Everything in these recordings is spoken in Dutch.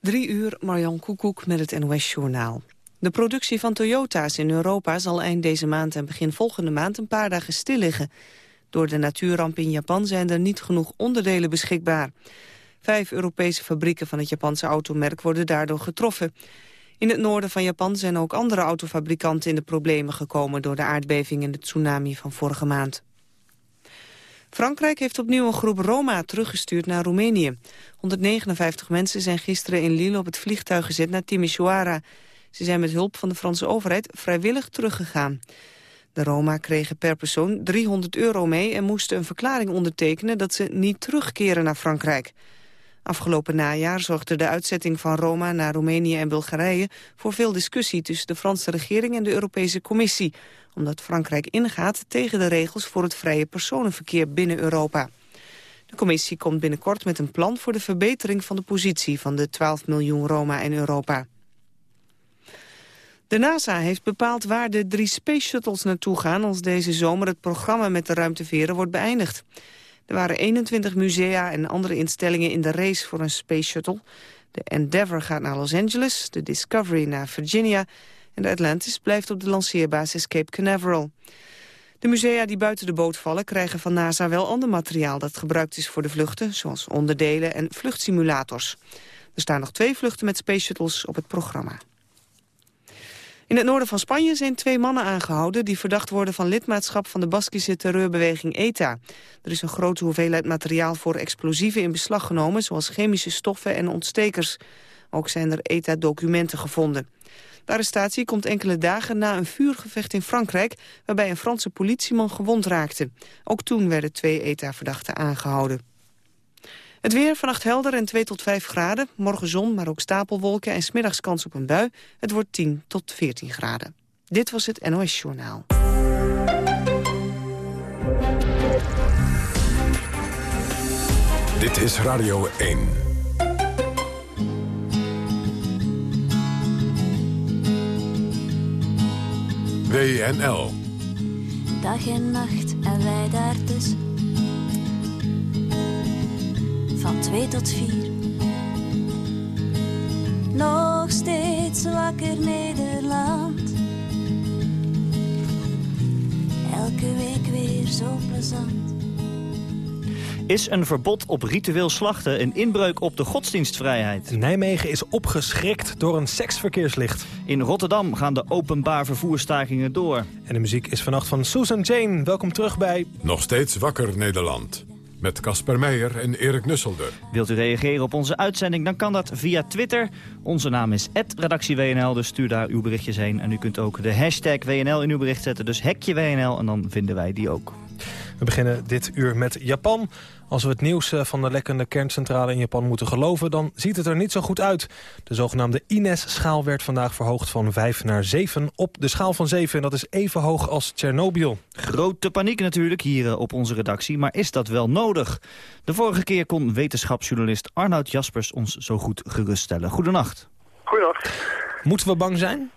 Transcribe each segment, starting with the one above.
Drie uur, Marjan Koekoek met het NOS-journaal. De productie van Toyota's in Europa zal eind deze maand en begin volgende maand een paar dagen stil liggen. Door de natuurramp in Japan zijn er niet genoeg onderdelen beschikbaar. Vijf Europese fabrieken van het Japanse automerk worden daardoor getroffen. In het noorden van Japan zijn ook andere autofabrikanten in de problemen gekomen door de aardbeving en de tsunami van vorige maand. Frankrijk heeft opnieuw een groep Roma teruggestuurd naar Roemenië. 159 mensen zijn gisteren in Lille op het vliegtuig gezet naar Timisoara. Ze zijn met hulp van de Franse overheid vrijwillig teruggegaan. De Roma kregen per persoon 300 euro mee en moesten een verklaring ondertekenen dat ze niet terugkeren naar Frankrijk. Afgelopen najaar zorgde de uitzetting van Roma naar Roemenië en Bulgarije voor veel discussie tussen de Franse regering en de Europese Commissie, omdat Frankrijk ingaat tegen de regels voor het vrije personenverkeer binnen Europa. De commissie komt binnenkort met een plan voor de verbetering van de positie van de 12 miljoen Roma in Europa. De NASA heeft bepaald waar de drie Space Shuttles naartoe gaan als deze zomer het programma met de ruimteveren wordt beëindigd. Er waren 21 musea en andere instellingen in de race voor een Space Shuttle. De Endeavour gaat naar Los Angeles, de Discovery naar Virginia... en de Atlantis blijft op de lanceerbasis Cape Canaveral. De musea die buiten de boot vallen krijgen van NASA wel ander materiaal... dat gebruikt is voor de vluchten, zoals onderdelen en vluchtsimulators. Er staan nog twee vluchten met Space Shuttles op het programma. In het noorden van Spanje zijn twee mannen aangehouden... die verdacht worden van lidmaatschap van de Baskische terreurbeweging ETA. Er is een grote hoeveelheid materiaal voor explosieven in beslag genomen... zoals chemische stoffen en ontstekers. Ook zijn er ETA-documenten gevonden. De arrestatie komt enkele dagen na een vuurgevecht in Frankrijk... waarbij een Franse politieman gewond raakte. Ook toen werden twee ETA-verdachten aangehouden. Het weer vannacht helder en 2 tot 5 graden. Morgen zon, maar ook stapelwolken en smiddags kans op een bui. Het wordt 10 tot 14 graden. Dit was het NOS Journaal. Dit is Radio 1. WNL. Dag en nacht en wij daar dus van twee tot vier. Nog steeds wakker Nederland. Elke week weer zo plezant. Is een verbod op ritueel slachten een inbreuk op de godsdienstvrijheid? Nijmegen is opgeschrikt door een seksverkeerslicht. In Rotterdam gaan de openbaar vervoerstakingen door. En de muziek is vannacht van Susan Jane. Welkom terug bij... Nog steeds wakker Nederland. Met Casper Meijer en Erik Nusselder. Wilt u reageren op onze uitzending, dan kan dat via Twitter. Onze naam is @redactieWNL, dus stuur daar uw berichtjes heen. En u kunt ook de hashtag WNL in uw bericht zetten, dus hekje WNL en dan vinden wij die ook. We beginnen dit uur met Japan. Als we het nieuws eh, van de lekkende kerncentrale in Japan moeten geloven... dan ziet het er niet zo goed uit. De zogenaamde INES-schaal werd vandaag verhoogd van 5 naar 7 op de schaal van 7. En dat is even hoog als Tsjernobyl. Grote paniek natuurlijk hier eh, op onze redactie, maar is dat wel nodig? De vorige keer kon wetenschapsjournalist Arnoud Jaspers ons zo goed geruststellen. Goedenacht. Goedenacht. Moeten we bang zijn?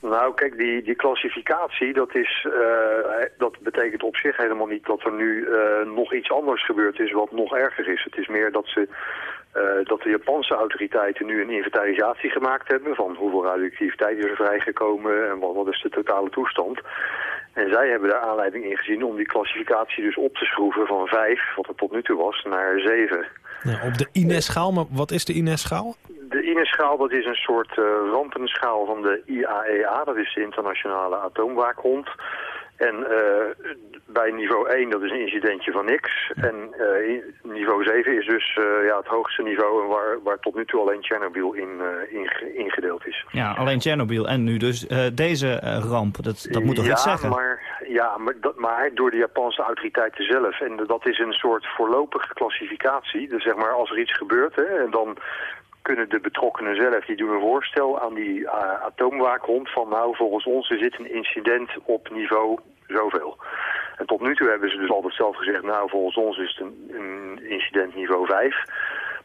Nou, kijk, die, die klassificatie, dat, is, uh, dat betekent op zich helemaal niet dat er nu uh, nog iets anders gebeurd is wat nog erger is. Het is meer dat, ze, uh, dat de Japanse autoriteiten nu een inventarisatie gemaakt hebben van hoeveel radioactiviteit is er vrijgekomen en wat, wat is de totale toestand. En zij hebben daar aanleiding in gezien om die klassificatie dus op te schroeven van 5, wat het tot nu toe was, naar 7. Ja, op de INES-schaal, maar wat is de INES-schaal? De INES-schaal dat is een soort uh, rampenschaal van de IAEA, dat is de internationale atoomwaakhond. En uh, bij niveau 1, dat is een incidentje van niks. En uh, niveau 7 is dus uh, ja, het hoogste niveau waar, waar tot nu toe alleen Tsjernobyl in, in, ingedeeld is. Ja, alleen Tsjernobyl en nu dus deze ramp, dat, dat moet toch ja, iets zeggen? Maar, ja, maar, dat, maar door de Japanse autoriteiten zelf. En dat is een soort voorlopige klassificatie. Dus zeg maar, als er iets gebeurt, hè, en dan kunnen de betrokkenen zelf, die doen een voorstel aan die uh, atoomwaakhond van nou volgens ons er zit een incident op niveau zoveel. En tot nu toe hebben ze dus altijd zelf gezegd nou volgens ons is het een, incident niveau 5.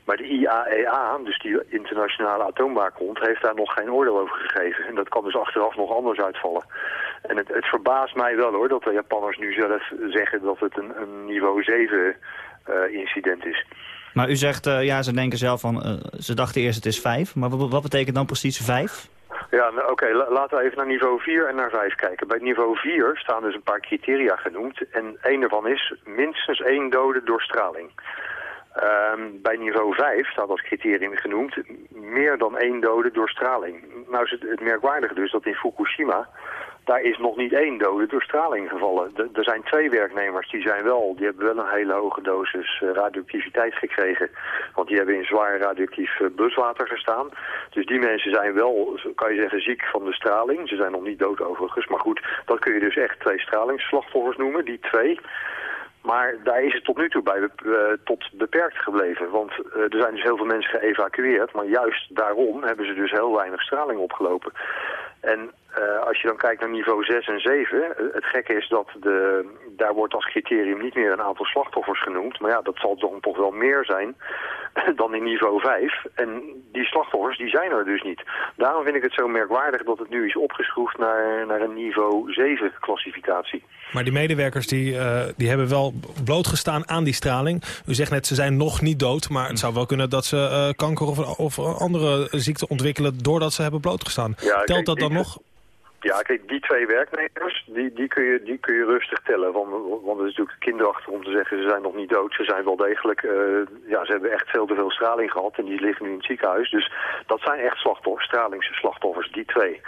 Maar de IAEA, dus die internationale atoomwaakhond, heeft daar nog geen oordeel over gegeven. En dat kan dus achteraf nog anders uitvallen. En het, het verbaast mij wel hoor, dat de Japanners nu zelf zeggen dat het een, een niveau 7 uh, incident is. Maar u zegt, uh, ja, ze denken zelf van, uh, ze dachten eerst het is vijf. Maar wat betekent dan precies vijf? Ja, nou, oké, laten we even naar niveau 4 en naar 5 kijken. Bij niveau 4 staan dus een paar criteria genoemd. En één daarvan is minstens één dode door straling. Um, bij niveau 5 staat als criterium genoemd meer dan één dode door straling. Nou is het, het merkwaardige dus dat in Fukushima daar is nog niet één dode door straling gevallen. er zijn twee werknemers, die, zijn wel, die hebben wel een hele hoge dosis uh, radioactiviteit gekregen. Want die hebben in zwaar radioactief uh, buswater gestaan. Dus die mensen zijn wel, kan je zeggen, ziek van de straling. Ze zijn nog niet dood overigens. Maar goed, dat kun je dus echt twee stralingsslachtoffers noemen, die twee. Maar daar is het tot nu toe bij uh, tot beperkt gebleven. Want er zijn dus heel veel mensen geëvacueerd. Maar juist daarom hebben ze dus heel weinig straling opgelopen. En uh, als je dan kijkt naar niveau 6 en 7, het gekke is dat de, daar wordt als criterium niet meer een aantal slachtoffers genoemd. Maar ja, dat zal dan toch wel meer zijn dan in niveau 5. En die slachtoffers die zijn er dus niet. Daarom vind ik het zo merkwaardig dat het nu is opgeschroefd naar, naar een niveau 7 klassificatie. Maar die medewerkers die, uh, die hebben wel blootgestaan aan die straling. U zegt net, ze zijn nog niet dood. Maar het zou wel kunnen dat ze uh, kanker of, of andere ziekte ontwikkelen... doordat ze hebben blootgestaan. Ja, Telt dat dan nog? Ja, kijk, die twee werknemers, die, die, kun, je, die kun je rustig tellen. Want, want het is natuurlijk kinderachtig om te zeggen, ze zijn nog niet dood. Ze zijn wel degelijk, uh, ja, ze hebben echt veel te veel straling gehad en die liggen nu in het ziekenhuis. Dus dat zijn echt slachtoffers, stralingsslachtoffers, die twee.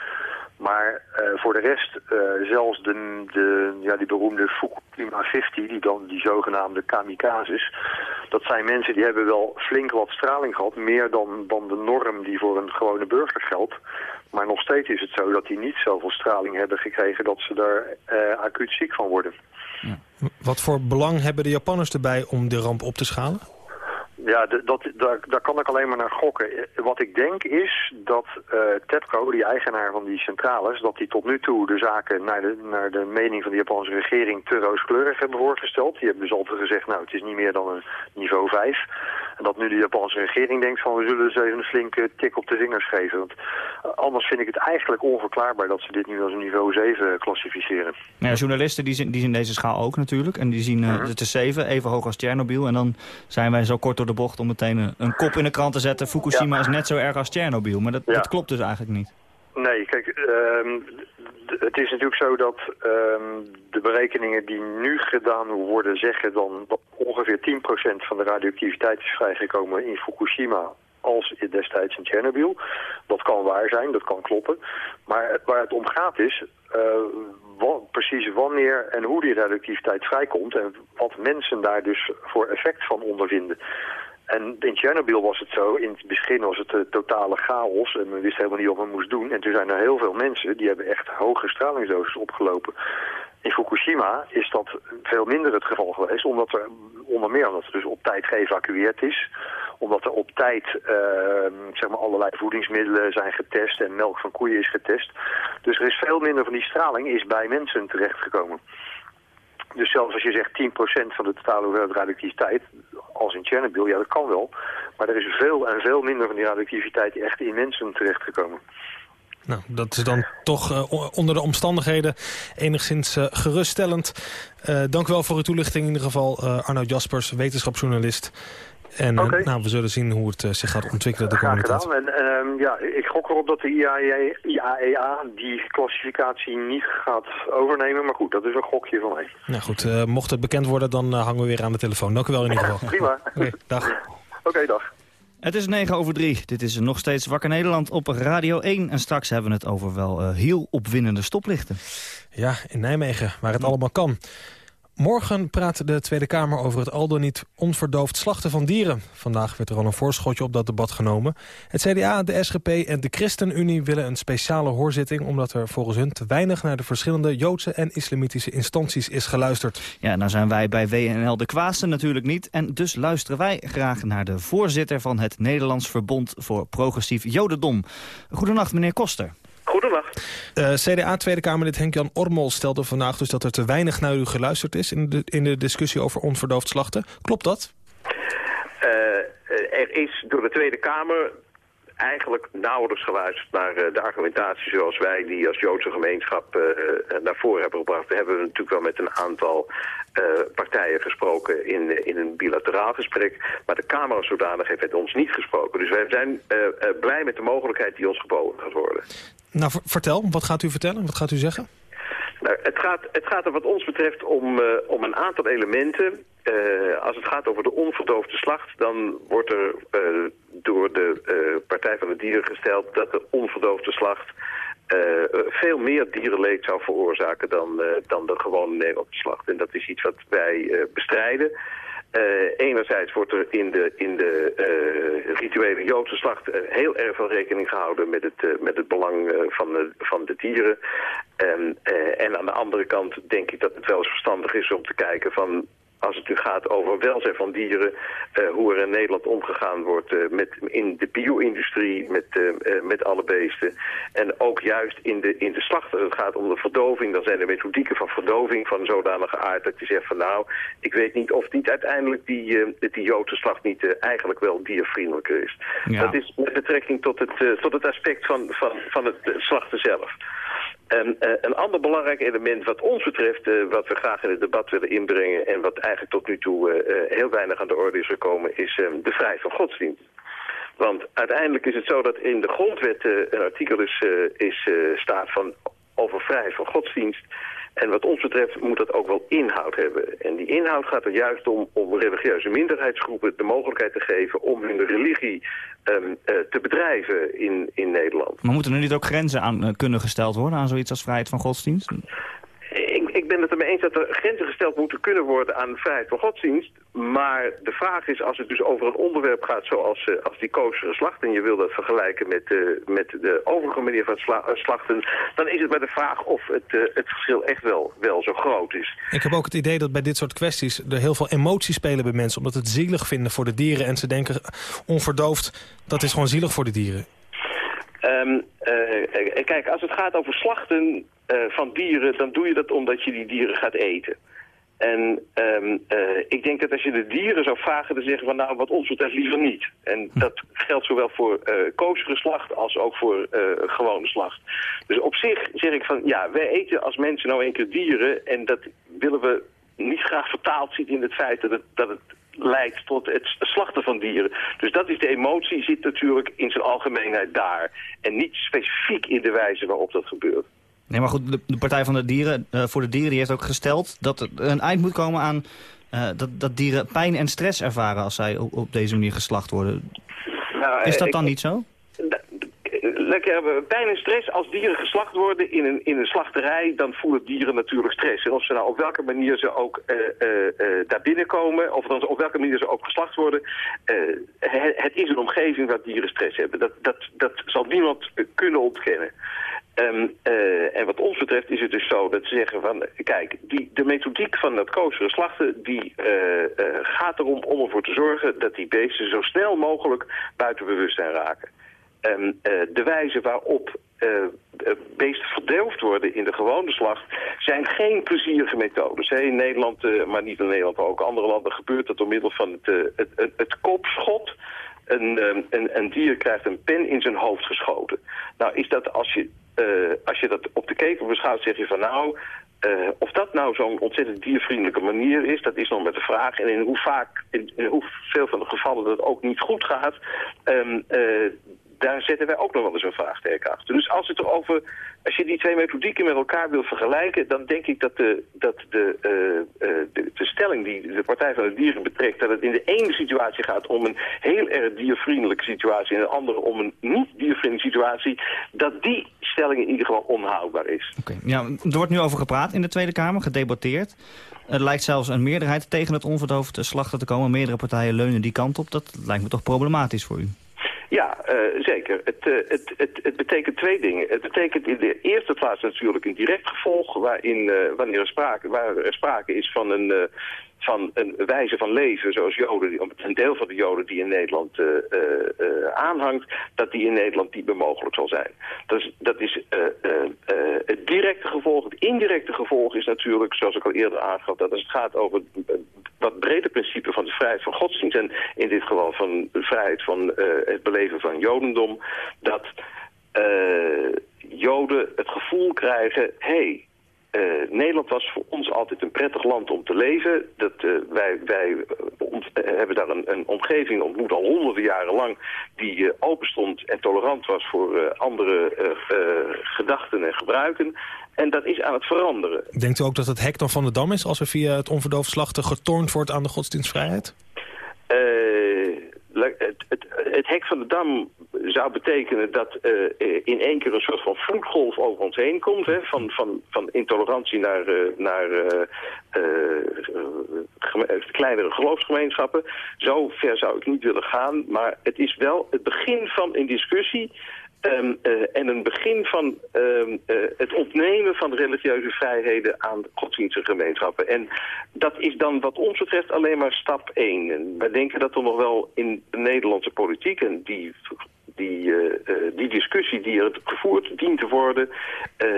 Maar uh, voor de rest, uh, zelfs de, de, ja, die beroemde Fukushima 50, die, dan, die zogenaamde kamikazes, dat zijn mensen die hebben wel flink wat straling gehad, meer dan, dan de norm die voor een gewone burger geldt. Maar nog steeds is het zo dat die niet zoveel straling hebben gekregen dat ze daar uh, acuut ziek van worden. Wat voor belang hebben de Japanners erbij om de ramp op te schalen? Ja, dat, daar, daar kan ik alleen maar naar gokken. Wat ik denk is dat uh, TEPCO, die eigenaar van die centrales... dat die tot nu toe de zaken naar de, naar de mening van de Japanse regering te rooskleurig hebben voorgesteld. Die hebben dus altijd gezegd, nou, het is niet meer dan een niveau 5. En dat nu de Japanse regering denkt van, we zullen dus even een flinke tik op de vingers geven. Want uh, anders vind ik het eigenlijk onverklaarbaar dat ze dit nu als een niveau 7 klassificeren. Ja, journalisten die zien, die zien deze schaal ook natuurlijk. En die zien uh, het is 7, even hoog als Tsjernobyl. En dan zijn wij zo kort door de bocht om meteen een, kop in de krant te zetten. Fukushima is net zo erg als Tsjernobyl, maar dat, dat klopt dus eigenlijk niet. Nee, kijk, um, het is natuurlijk zo dat um, de berekeningen die nu gedaan worden zeggen dan dat ongeveer 10% van de radioactiviteit is vrijgekomen in Fukushima als destijds in Tsjernobyl. Dat kan waar zijn, dat kan kloppen. Maar waar het om gaat is uh, wat, precies wanneer en hoe die radioactiviteit vrijkomt... en wat mensen daar dus voor effect van ondervinden. En in Tsjernobyl was het zo, in het begin was het uh, totale chaos en men wist helemaal niet wat men moest doen. En toen zijn er heel veel mensen die hebben echt hoge stralingsdoses opgelopen. In Fukushima is dat veel minder het geval geweest, omdat er onder meer omdat er dus op tijd geëvacueerd is. Omdat er op tijd uh, zeg maar allerlei voedingsmiddelen zijn getest en melk van koeien is getest. Dus er is veel minder van die straling is bij mensen terechtgekomen. Dus zelfs als je zegt 10% van de totale hoeveelheid radioactiviteit, als in Chernobyl, ja dat kan wel. Maar er is veel en veel minder van die radioactiviteit echt in mensen terechtgekomen. Nou, dat is dan toch uh, onder de omstandigheden enigszins uh, geruststellend. Uh, dank u wel voor uw toelichting in ieder geval, Arno Jaspers, wetenschapsjournalist. En okay. nou, we zullen zien hoe het zich gaat ontwikkelen de komende tijd. En, um, ja, ik gok erop dat de IAEA, IAEA die klassificatie niet gaat overnemen. Maar goed, dat is een gokje van mij. Nou goed, mocht het bekend worden, dan hangen we weer aan de telefoon. Dank u wel in ieder geval. Prima. Okay, dag. Oké, okay, dag. Het is 9 over 3. Dit is nog steeds Wakker Nederland op Radio 1. En straks hebben we het over wel uh, heel opwindende stoplichten. Ja, in Nijmegen, waar het allemaal kan. Morgen praat de Tweede Kamer over het al dan niet onverdoofd slachten van dieren. Vandaag werd er al een voorschotje op dat debat genomen. Het CDA, de SGP en de ChristenUnie willen een speciale hoorzitting... omdat er volgens hun te weinig naar de verschillende Joodse en islamitische instanties is geluisterd. Ja, nou zijn wij bij WNL de Kwaasten natuurlijk niet. En dus luisteren wij graag naar de voorzitter van het Nederlands Verbond voor Progressief Jodendom. Goedenacht, meneer Koster. Uh, CDA Tweede Kamerlid Henk-Jan Ormol stelde vandaag dus dat er te weinig naar u geluisterd is... in de, in de discussie over onverdoofd slachten. Klopt dat? Uh, er is door de Tweede Kamer eigenlijk nauwelijks geluisterd naar de argumentatie zoals wij die als Joodse gemeenschap naar voren hebben gebracht. We hebben natuurlijk wel met een aantal partijen gesproken in, in een bilateraal gesprek. Maar de Kamer zodanig heeft met ons niet gesproken. Dus wij zijn blij met de mogelijkheid die ons geboden gaat worden. Nou, vertel. Wat gaat u vertellen? Wat gaat u zeggen? Nou, het, gaat, het gaat er wat ons betreft om, uh, om een aantal elementen. Uh, als het gaat over de onverdoofde slacht, dan wordt er uh, door de Partij van de Dieren gesteld dat de onverdoofde slacht veel meer dierenleed zou veroorzaken dan, dan de gewone Nederlandse slacht. En dat is iets wat wij bestrijden. Uh, enerzijds wordt er in de, in de uh, rituele Joodse slacht uh, heel erg veel rekening gehouden met het, met het belang van, de, van de dieren. En, en aan de andere kant denk ik dat het wel eens verstandig is om te kijken van als het nu gaat over welzijn van dieren, uh, hoe er in Nederland omgegaan wordt uh, met, in de bio-industrie, met, uh, met alle beesten. En ook juist in de, in de slachten, het gaat om de verdoving, dan zijn er methodieken van verdoving van zodanige aard dat je zegt van nou, ik weet niet of niet uiteindelijk die, die Joodse slacht niet eigenlijk wel diervriendelijker is. Ja. Dat is met betrekking tot het, tot het aspect van, van, van het slachten zelf. En uh, een ander belangrijk element wat ons betreft, uh, wat we graag in het debat willen inbrengen... en wat eigenlijk tot nu toe uh, heel weinig aan de orde is gekomen, is de vrijheid van godsdienst. Want uiteindelijk is het zo dat in de grondwet een artikel is, is staat van over vrijheid van godsdienst... En wat ons betreft moet dat ook wel inhoud hebben. En die inhoud gaat er juist om, om religieuze minderheidsgroepen de mogelijkheid te geven om hun religie um, uh, te bedrijven in, in Nederland. Maar moeten er niet ook grenzen aan uh, kunnen gesteld worden aan zoiets als vrijheid van godsdienst? Ik, ben het ermee eens dat er grenzen gesteld moeten kunnen worden aan de vrijheid van godsdienst. Maar de vraag is, als het dus over een onderwerp gaat zoals uh, als die koosere slacht... en je wil dat vergelijken met, uh, met de overige manier van sla slachten... dan is het maar de vraag of het, uh, het verschil echt wel, wel zo groot is. Ik heb ook het idee dat bij dit soort kwesties er heel veel emoties spelen bij mensen... omdat het zielig vinden voor de dieren en ze denken onverdoofd... dat is gewoon zielig voor de dieren. Um, kijk, als het gaat over slachten van dieren... dan doe je dat omdat je die dieren gaat eten. En um, uh, ik denk dat als je de dieren zou vragen, dan zeggen van nou, wat ons betreft liever niet. En hm. dat geldt zowel voor uh, koosere slacht als ook voor uh, gewone slacht. Dus op zich zeg ik van ja, wij eten als mensen nou een keer dieren en dat willen we niet graag vertaald zien in het feit dat het, dat het leidt tot het slachten van dieren. Dus dat is de emotie, zit natuurlijk in zijn algemeenheid daar. En niet specifiek in de wijze waarop dat gebeurt. Nee, maar goed, de, Partij van de Dieren, uh, voor de Dieren die heeft ook gesteld... dat er een eind moet komen aan uh, dat, dat dieren pijn en stress ervaren... als zij op, op deze manier geslacht worden. Nou, Is dat dan niet zo? Lekker pijn en stress. Als dieren geslacht worden in een, in een slachterij, dan voelen dieren natuurlijk stress. En of ze nou op welke manier ze ook uh, uh, uh, daar binnenkomen, of dan op welke manier ze ook geslacht worden, het, het, is een omgeving waar dieren stress hebben. Dat, dat, dat zal niemand kunnen ontkennen. Um, uh, en wat ons betreft is het dus zo dat ze zeggen van... kijk, die, de methodiek van dat koosere slachten... die uh, uh, gaat erom om ervoor te zorgen dat die beesten zo snel mogelijk buiten bewustzijn raken. Um, de wijze waarop beesten verdeeld worden in de gewone slacht... zijn geen plezierige methodes. Hè. In Nederland, maar niet in Nederland, ook andere landen... gebeurt dat door middel van het, het, het, het kopschot... Een, een, dier krijgt een pen in zijn hoofd geschoten. Nou, is dat als je uh, als je dat op de ketel beschouwt, zeg je van nou... Uh, of dat nou zo'n ontzettend diervriendelijke manier is, dat is nog met de vraag. En in hoe vaak, in, in hoeveel van de gevallen dat ook niet goed gaat, um, daar zetten wij ook nog wel eens een vraagteken achter. Dus als, het erover, als je die twee methodieken met elkaar wil vergelijken... dan denk ik dat de, dat de, uh, de, de, stelling die de Partij van de Dieren betrekt... dat het in de ene situatie gaat om een heel erg diervriendelijke situatie... en de andere om een niet diervriendelijke situatie... dat die stelling in ieder geval onhoudbaar is. Oké, ja, er wordt nu over gepraat in de Tweede Kamer, gedebatteerd. Er lijkt zelfs een meerderheid tegen het onverdoofde slachten te komen. Meerdere partijen leunen die kant op. Dat lijkt me toch problematisch voor u? Ja, uh, zeker. Het, uh, het, het, het, betekent twee dingen. Het betekent in de eerste plaats natuurlijk een direct gevolg... waarin uh, wanneer er sprake, waar er sprake is van een, van een wijze van leven... zoals Joden, een deel van de Joden die in Nederland aanhangt... dat die in Nederland niet mogelijk zal zijn. Dus, dat is het directe gevolg. Het indirecte gevolg is natuurlijk, zoals ik al eerder aangaf... dat als het gaat over wat breder principe van de vrijheid van godsdienst... en in dit geval van de vrijheid van het beleven van jodendom... dat joden het gevoel krijgen... hey, uh, Nederland was voor ons altijd een prettig land om te leven. Dat, uh, wij wij hebben daar een, een, omgeving ontmoet al honderden jaren lang... die open stond en tolerant was voor andere gedachten en gebruiken. En dat is aan het veranderen. Denkt u ook dat het hek dan van de dam is... als er via het onverdoofd slachten getornd wordt aan de godsdienstvrijheid? Het, het, het, hek van de dam zou betekenen dat uh, in één keer een soort van vloedgolf over ons heen komt. Hè, van, van, van intolerantie naar, uh, naar kleinere geloofsgemeenschappen. Zo ver zou ik niet willen gaan. Maar het is wel het begin van een discussie Um, uh, en een begin van um, uh, het opnemen van religieuze vrijheden aan godsdienstige gemeenschappen. En dat is dan wat ons betreft alleen maar stap 1. En wij denken dat er nog wel in de Nederlandse politiek, en die, die, uh, die discussie die er gevoerd dient te worden,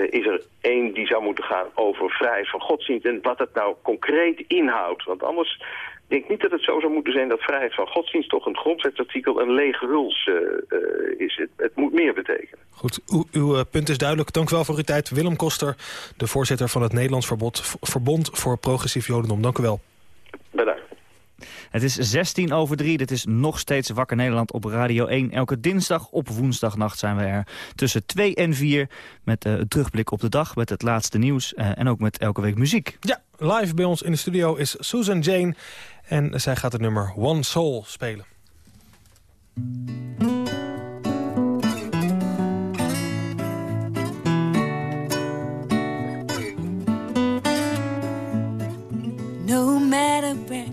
is er één die zou moeten gaan over vrijheid van godsdienst en wat het nou concreet inhoudt. Want anders ik denk niet dat het zo zou moeten zijn dat vrijheid van godsdienst toch een grondwetsartikel een lege huls uh, uh, is. Het, het, moet meer betekenen. Goed, uw, uw, punt is duidelijk. Dank u wel voor uw tijd. Willem Koster, de voorzitter van het Nederlands Verbond voor Progressief Jodendom. Dank u wel. Het is 16 over 3. Dit is nog steeds Wakker Nederland op Radio 1. Elke dinsdag op woensdagnacht zijn we er tussen 2 en 4... met uh, een terugblik op de dag, met het laatste nieuws... Uh, en ook met elke week muziek. Ja, live bij ons in de studio is Susan Jane... en zij gaat het nummer One Soul spelen.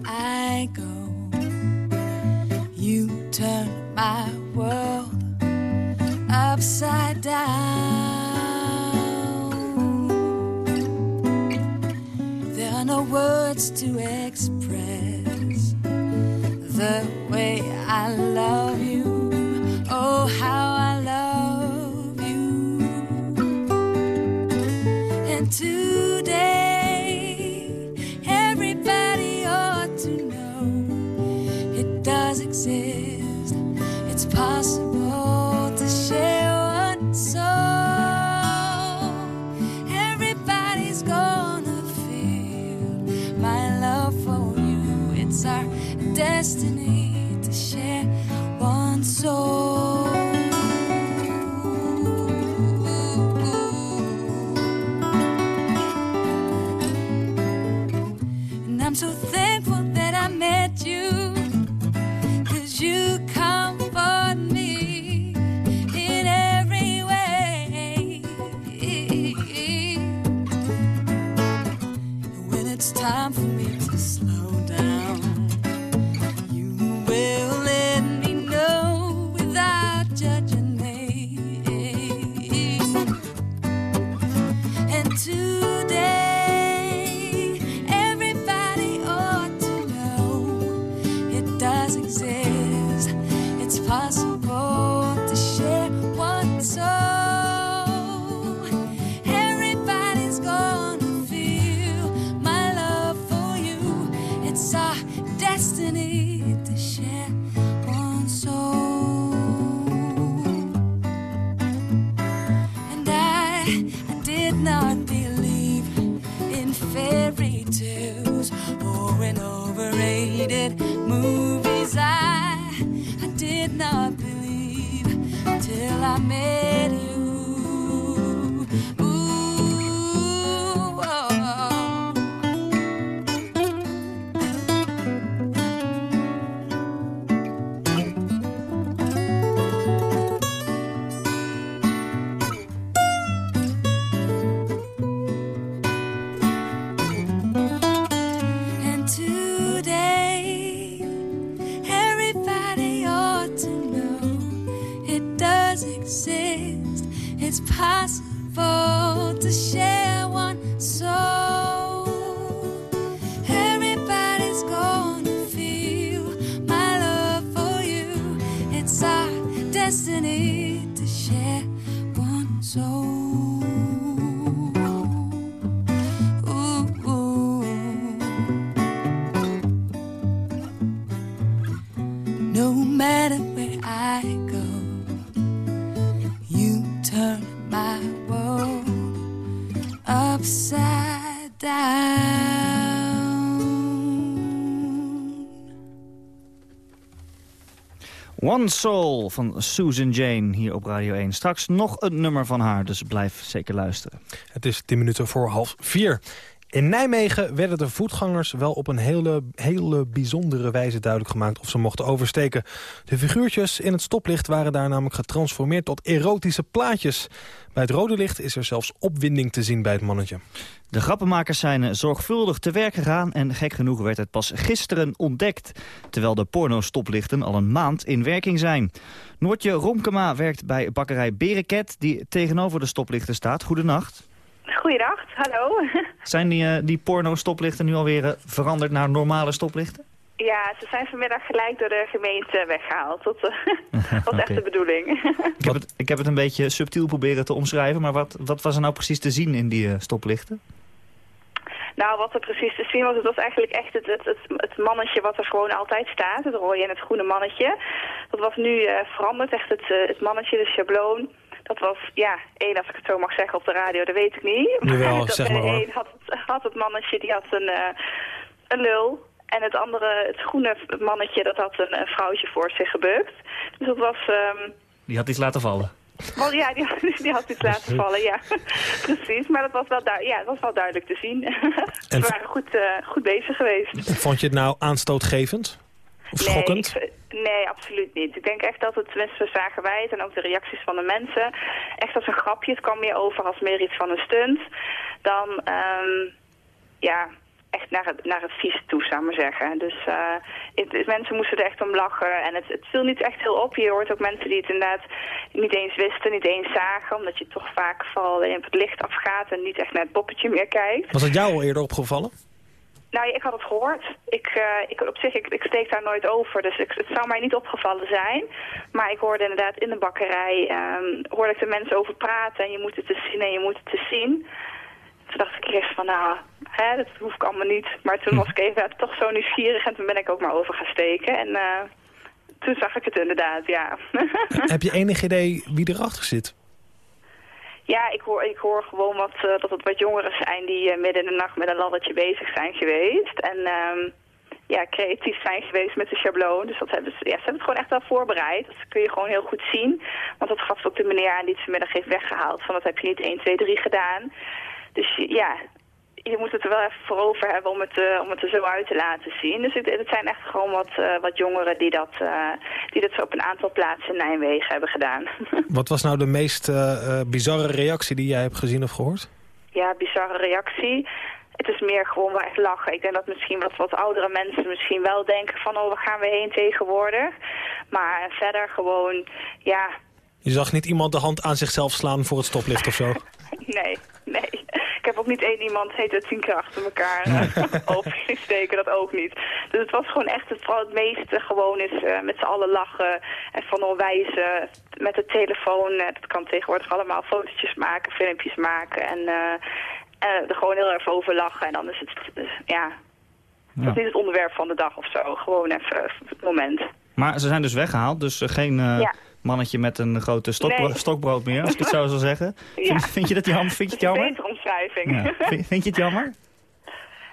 I go You turn my world upside down. There are no words to express the way I love you. Oh, how I met One Soul van Susan Jane hier op Radio 1. Straks nog een nummer van haar, dus blijf zeker luisteren. Het is 10 minuten voor half vier. In Nijmegen werden de voetgangers wel op een hele, hele bijzondere wijze duidelijk gemaakt of ze mochten oversteken. De figuurtjes in het stoplicht waren daar namelijk getransformeerd tot erotische plaatjes. Bij het rode licht is er zelfs opwinding te zien bij het mannetje. De grappenmakers zijn zorgvuldig te werk gegaan en gek genoeg werd het pas gisteren ontdekt. Terwijl de porno-stoplichten al een maand in werking zijn. Noortje Romkema werkt bij bakkerij Bereket die tegenover de stoplichten staat. Goedenacht. Goeiedag, hallo. Zijn die, eh, die porno-stoplichten nu alweer eh, veranderd naar normale stoplichten? Ja, ze zijn vanmiddag gelijk door de gemeente weggehaald. Dat eh, was echt Oké. de bedoeling. Ik heb, het, ik heb het een beetje subtiel proberen te omschrijven, maar wat, wat was er nou precies te zien in die eh, stoplichten? nou, wat er precies te zien was, het was eigenlijk echt het, het, het, mannetje wat er gewoon altijd staat. Het rode en het groene mannetje. Dat was nu eh, veranderd, echt het, eh, het mannetje, de schabloon. Dat was, ja, één, als ik het zo mag zeggen op de radio, dat weet ik niet. Jawel, dat, zeg maar, hoor. één had, het- had het mannetje, die had een, eh, een lul. En het andere, het groene mannetje, dat had een, een vrouwtje voor zich gebukt. Dus dat was... ehm, Die had iets laten vallen. ja, die, die had iets laten vallen, ja. Precies, maar dat was wel, ja, dat was wel duidelijk te zien. Ze waren goed, eh, goed bezig geweest. Vond je het nou aanstootgevend? Of schokkend? Nee, ik v- nee, absoluut niet. Ik denk echt dat het, tenminste zagen wij het en ook de reacties van de mensen, echt als een grapje. Het kwam meer over als meer iets van een stunt dan, ehm, ja, echt naar het, naar het vies toe, zou ik maar zeggen. Dus eh, mensen moesten er echt om lachen en het, het viel niet echt heel op. Je hoort ook mensen die het inderdaad niet eens wisten, niet eens zagen, omdat je toch vaak vooral op het licht afgaat en niet echt naar het poppetje meer kijkt. Was het jou al eerder opgevallen? Nou, ik had het gehoord. Ik, eh, ik, op zich, ik, ik steek daar nooit over, dus ik, het zou mij niet opgevallen zijn. Maar ik hoorde inderdaad in de bakkerij, ehm, hoorde ik de mensen over praten en je moet het te zien en je moet het te zien. Toen dacht ik eerst van, nou, hè, dat hoef ik allemaal niet. Maar toen was ik even toch zo nieuwsgierig en toen ben ik ook maar over gaan steken. En eh, toen zag ik het inderdaad, ja. Heb je enig idee wie erachter zit? Ja, ik hoor, ik hoor gewoon wat, eh, dat het wat jongeren zijn die eh, midden in de nacht met een laddertje bezig zijn geweest. En ehm, ja, creatief zijn geweest met de schabloon. Dus dat hebben ze, ja, ze hebben het gewoon echt wel voorbereid. Dat kun je gewoon heel goed zien. Want dat gaf ook de meneer aan die het vanmiddag heeft weggehaald. Van dat heb je niet 1, 2, 3 gedaan. Dus ja, je moet het er wel even voor over hebben om het, eh, om het er zo uit te laten zien. Dus het, het zijn echt gewoon wat, eh, wat jongeren die dat, eh, die dat zo op een aantal plaatsen in Nijmegen hebben gedaan. Wat was nou de meest bizarre reactie die jij hebt gezien of gehoord? ja, bizarre reactie. Het is meer gewoon wel echt lachen. Ik denk dat misschien wat, wat oudere mensen misschien wel denken van... oh, waar gaan we heen tegenwoordig? Maar verder gewoon, ja, Je zag niet iemand de hand aan zichzelf slaan voor het stoplicht of zo? nee, nee. Ik heb ook niet één iemand heet het tien keer achter elkaar uh, dat ook niet. Dus het was gewoon echt, het, vooral het meeste gewoon is eh, met z'n allen lachen en van onwijzen met de telefoon. eh, dat kan tegenwoordig allemaal fotootjes maken, filmpjes maken en eh, er gewoon heel erg over lachen. En dan is het, dus, ja, dat is niet het onderwerp van de dag of zo. Gewoon even het moment. Maar ze zijn dus weggehaald, dus geen Ja. Mannetje met een grote stokbro- Nee. stokbrood meer, als ik het zo zou zeggen. Ja. Vind, vind je dat jammer? Vind je het Dat is een jammer? betere omschrijving. Ja. Vind, vind je het jammer?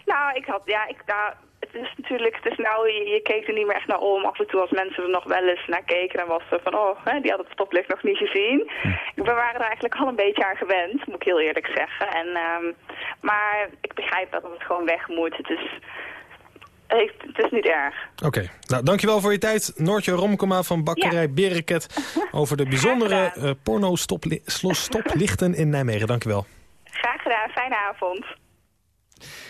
Nou, ik had, ja, ik, nou, het is natuurlijk, het is nou, je, je keek er niet meer echt naar om. Af en toe als mensen er nog wel eens naar keken, dan was het van, oh, hè, die had het stoplicht nog niet gezien. We waren er eigenlijk al een beetje aan gewend, moet ik heel eerlijk zeggen. En, ehm, maar ik begrijp wel dat het gewoon weg moet. Het is, het, het is niet erg. Oké, nou dankjewel voor je tijd. Noortje Romkema van bakkerij Bereket over de bijzondere Graag eh porno-stoplichten in Nijmegen. Dankjewel. Graag gedaan, fijne avond.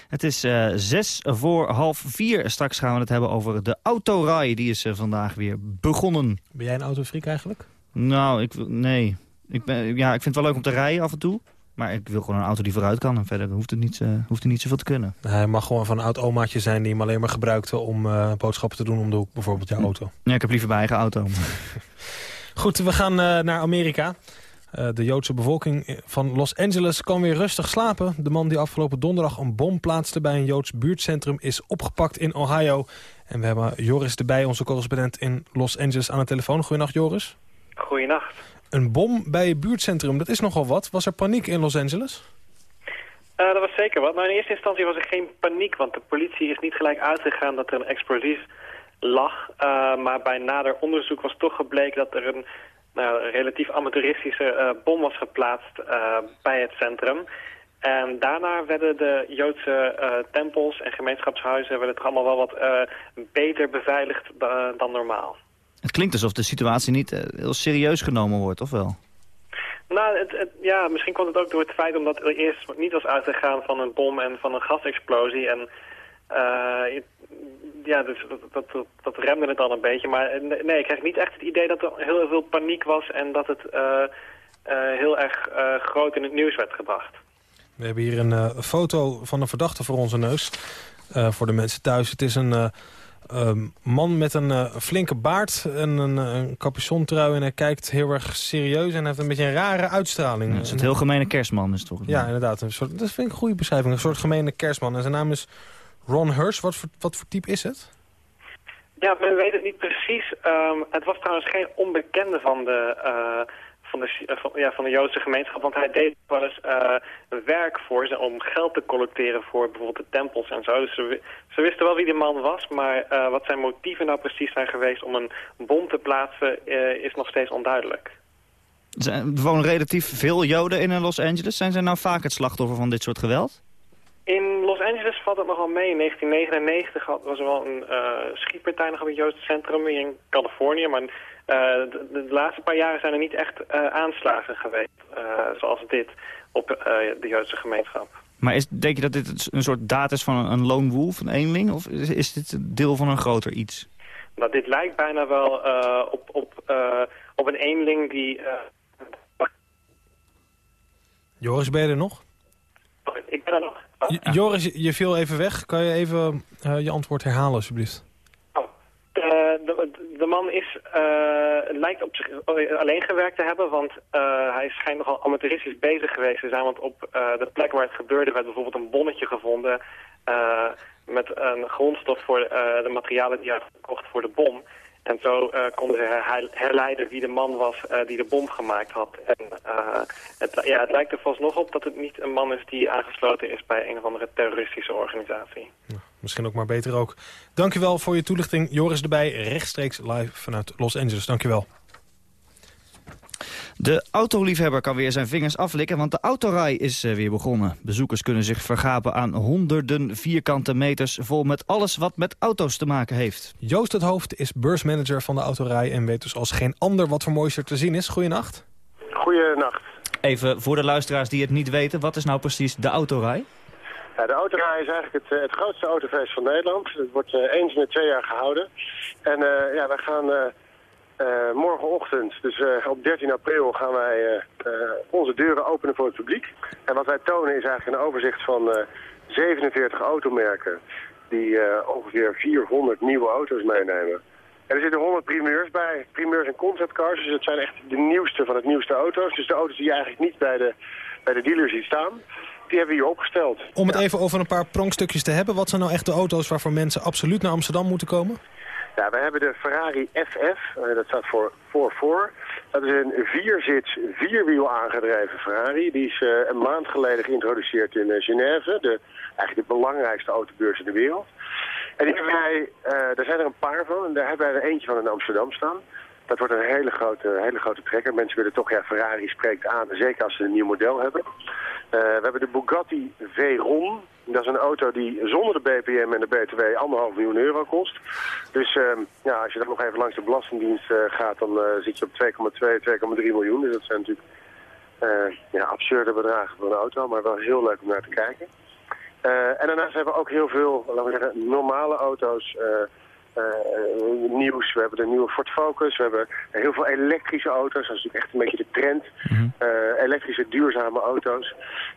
Het is eh, zes voor half vier. Straks gaan we het hebben over de autorij. Die is eh, vandaag weer begonnen. Ben jij een autofreak eigenlijk? Nou, ik, wil- nee. Ik, ben, ja, ik vind het wel leuk om te rijden af en toe. Maar ik wil gewoon een auto die vooruit kan. En verder hoeft het niet, eh, hoeft er niet zoveel te kunnen. Hij mag gewoon van een oud omaatje zijn die hem alleen maar gebruikte om eh, boodschappen te doen om de hoek. Bijvoorbeeld jouw auto. Ja, ik heb liever mijn eigen auto. Goed, we gaan eh, naar Amerika. Eh, de Joodse bevolking van Los Angeles kan weer rustig slapen. De man die afgelopen donderdag een bom plaatste bij een Joods buurtcentrum is opgepakt in Ohio. En we hebben Joris erbij, onze correspondent in Los Angeles, aan de telefoon. Goedenacht Joris. Goeienacht. Een bom bij je buurtcentrum, dat is nogal wat. Was er paniek in Los Angeles? Eh, dat was zeker wat. Nou, in eerste instantie was er geen paniek, want de politie is niet gelijk uitgegaan dat er een explosief lag. Uh, maar bij nader onderzoek was toch gebleken dat er een, nou, relatief amateuristische uh, bom was geplaatst uh, bij het centrum. En daarna werden de Joodse tempels en gemeenschapshuizen werden toch allemaal wel wat beter beveiligd dan normaal. Het klinkt alsof de situatie niet heel serieus genomen wordt, of wel? Nou, het, het, ja, misschien komt het ook door het feit omdat er eerst niet was uitgegaan van een bom en van een gasexplosie. En uh, ja, dus dat, dat, dat, remde het al een beetje. Maar nee, ik kreeg niet echt het idee dat er heel veel paniek was en dat het uh, uh, heel erg groot in het nieuws werd gebracht. We hebben hier een foto van een verdachte voor onze neus. voor de mensen thuis. Het is een um, man met een uh, flinke baard en een, een capuchontrui. En hij kijkt heel erg serieus en heeft een beetje een rare uitstraling. Ja, is het heel gemene kerstman is toch? Ja, inderdaad. Een soort, dat vind ik een goede beschrijving. Een soort gemene kerstman. En zijn naam is Ron Hirsch. Wat voor, wat voor type is het? Ja, men weet het niet precies. Um, het was trouwens geen onbekende van de... Uh, van de, eh, ja, van de Joodse gemeenschap. Want hij deed wel eens uh, werk voor ze om geld te collecteren voor bijvoorbeeld de tempels en zo. Dus ze, ze wisten wel wie de man was, maar uh, wat zijn motieven nou precies zijn geweest om een bom te plaatsen is nog steeds onduidelijk. Er wonen relatief veel Joden in Los Angeles. Zijn zij nou vaak het slachtoffer van dit soort geweld? Valt het nogal mee. In 1999 was er wel een uh, schietpartij nog op het Joodse centrum in Californië. Maar uh, de, de, laatste paar jaren zijn er niet echt uh, aanslagen geweest, zoals dit, op de Joodse gemeenschap. Maar is, denk je dat dit een soort daad is van een, een lone wolf, een eenling? Of is, is dit deel van een groter iets? Nou, dit lijkt bijna wel op, op, op een eenling die... Joris, ben je er nog? Ik ben er nog. Oh, Joris, je viel even weg. Kan je even uh, je antwoord herhalen, alsjeblieft? Oh, uh, de, de, man is, uh, lijkt op zich alleen gewerkt te hebben, want hij schijnt nogal amateuristisch bezig geweest te zijn. Want op de plek waar het gebeurde werd bijvoorbeeld een bonnetje gevonden met een grondstof voor de materialen die hij had gekocht voor de bom. En zo uh, konden ze herleiden wie de man was uh, die de bom gemaakt had. En uh, het, ja, het lijkt er vast nog op dat het niet een man is die aangesloten is bij een of andere terroristische organisatie. misschien ook maar beter ook. Dankjewel voor je toelichting. Joris erbij, rechtstreeks live vanuit Los Angeles. Dankjewel. De autoliefhebber kan weer zijn vingers aflikken, want de autorij is uh, weer begonnen. Bezoekers kunnen zich vergapen aan honderden vierkante meters vol met alles wat met auto's te maken heeft. Joost het Hoofd is beursmanager van de autorij en weet dus als geen ander wat voor moois er te zien is. Goeienacht. Goeienacht. Even voor de luisteraars die het niet weten, wat is nou precies de autorij? Ja, de autorij is eigenlijk het, het grootste autofeest van Nederland. Het wordt uh, eens in de twee jaar gehouden. En uh, ja, wij gaan uh, morgenochtend, dus uh, op 13 april, gaan wij uh, onze deuren openen voor het publiek. En wat wij tonen is eigenlijk een overzicht van 47 automerken die ongeveer 400 nieuwe auto's meenemen. En er zitten 100 primeurs bij, primeurs en conceptcars, dus het zijn echt de nieuwste van het nieuwste auto's. Dus de auto's die je eigenlijk niet bij de, bij de dealer ziet staan, die hebben we hier opgesteld. Om het even over een paar pronkstukjes te hebben, wat zijn nou echt de auto's waarvoor mensen absoluut naar Amsterdam moeten komen? Ja, we hebben de Ferrari FF, uh, dat staat voor 4 Dat is een vierzits, vierwiel aangedreven Ferrari. Die is uh, een maand geleden geïntroduceerd in uh, Genève, de, eigenlijk de belangrijkste autobeurs in de wereld. En die daar zijn er een paar van, en daar hebben wij er eentje van in Amsterdam staan. Dat wordt een hele grote, hele grote trekker. Mensen willen toch, ja, Ferrari spreekt aan, zeker als ze een nieuw model hebben. we hebben de Bugatti Veyron. Dat is een auto die zonder de BPM en de BTW anderhalf miljoen euro kost. Dus uh, ja, als je dan nog even langs de Belastingdienst uh, gaat, dan uh, zit je op 2,2, 2,3 miljoen. Dus dat zijn natuurlijk ja, absurde bedragen voor een auto, maar wel heel leuk om naar te kijken. en daarnaast hebben we ook heel veel, laten we zeggen, normale auto's... Uh, nieuws. We hebben de nieuwe Ford Focus. We hebben heel veel elektrische auto's. Dat is natuurlijk echt een beetje de trend. Mm elektrische, duurzame auto's.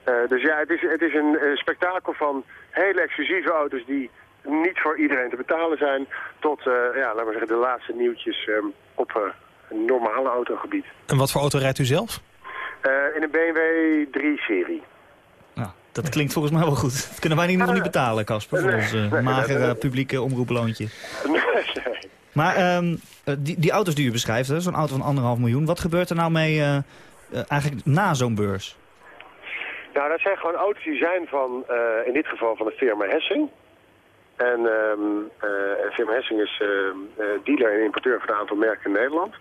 Uh, dus ja, het is, het is een spektakel van hele exclusieve auto's die niet voor iedereen te betalen zijn. Tot, ja, laten we zeggen, de laatste nieuwtjes um, op een normale autogebied. En wat voor auto rijdt u zelf? in een BMW 3-serie. Dat klinkt volgens mij wel goed. Dat kunnen wij niet nog niet betalen, Casper, voor ons uh, magere publieke omroeploontje. Maar um, die, die auto's die u beschrijft, zo'n auto van anderhalf miljoen, wat gebeurt er nou mee uh, uh, eigenlijk na zo'n beurs? Nou, dat zijn gewoon auto's die zijn van, in dit geval van de firma Hessing. En um, Tim Hessing is uh, dealer en importeur van een aantal merken in Nederland.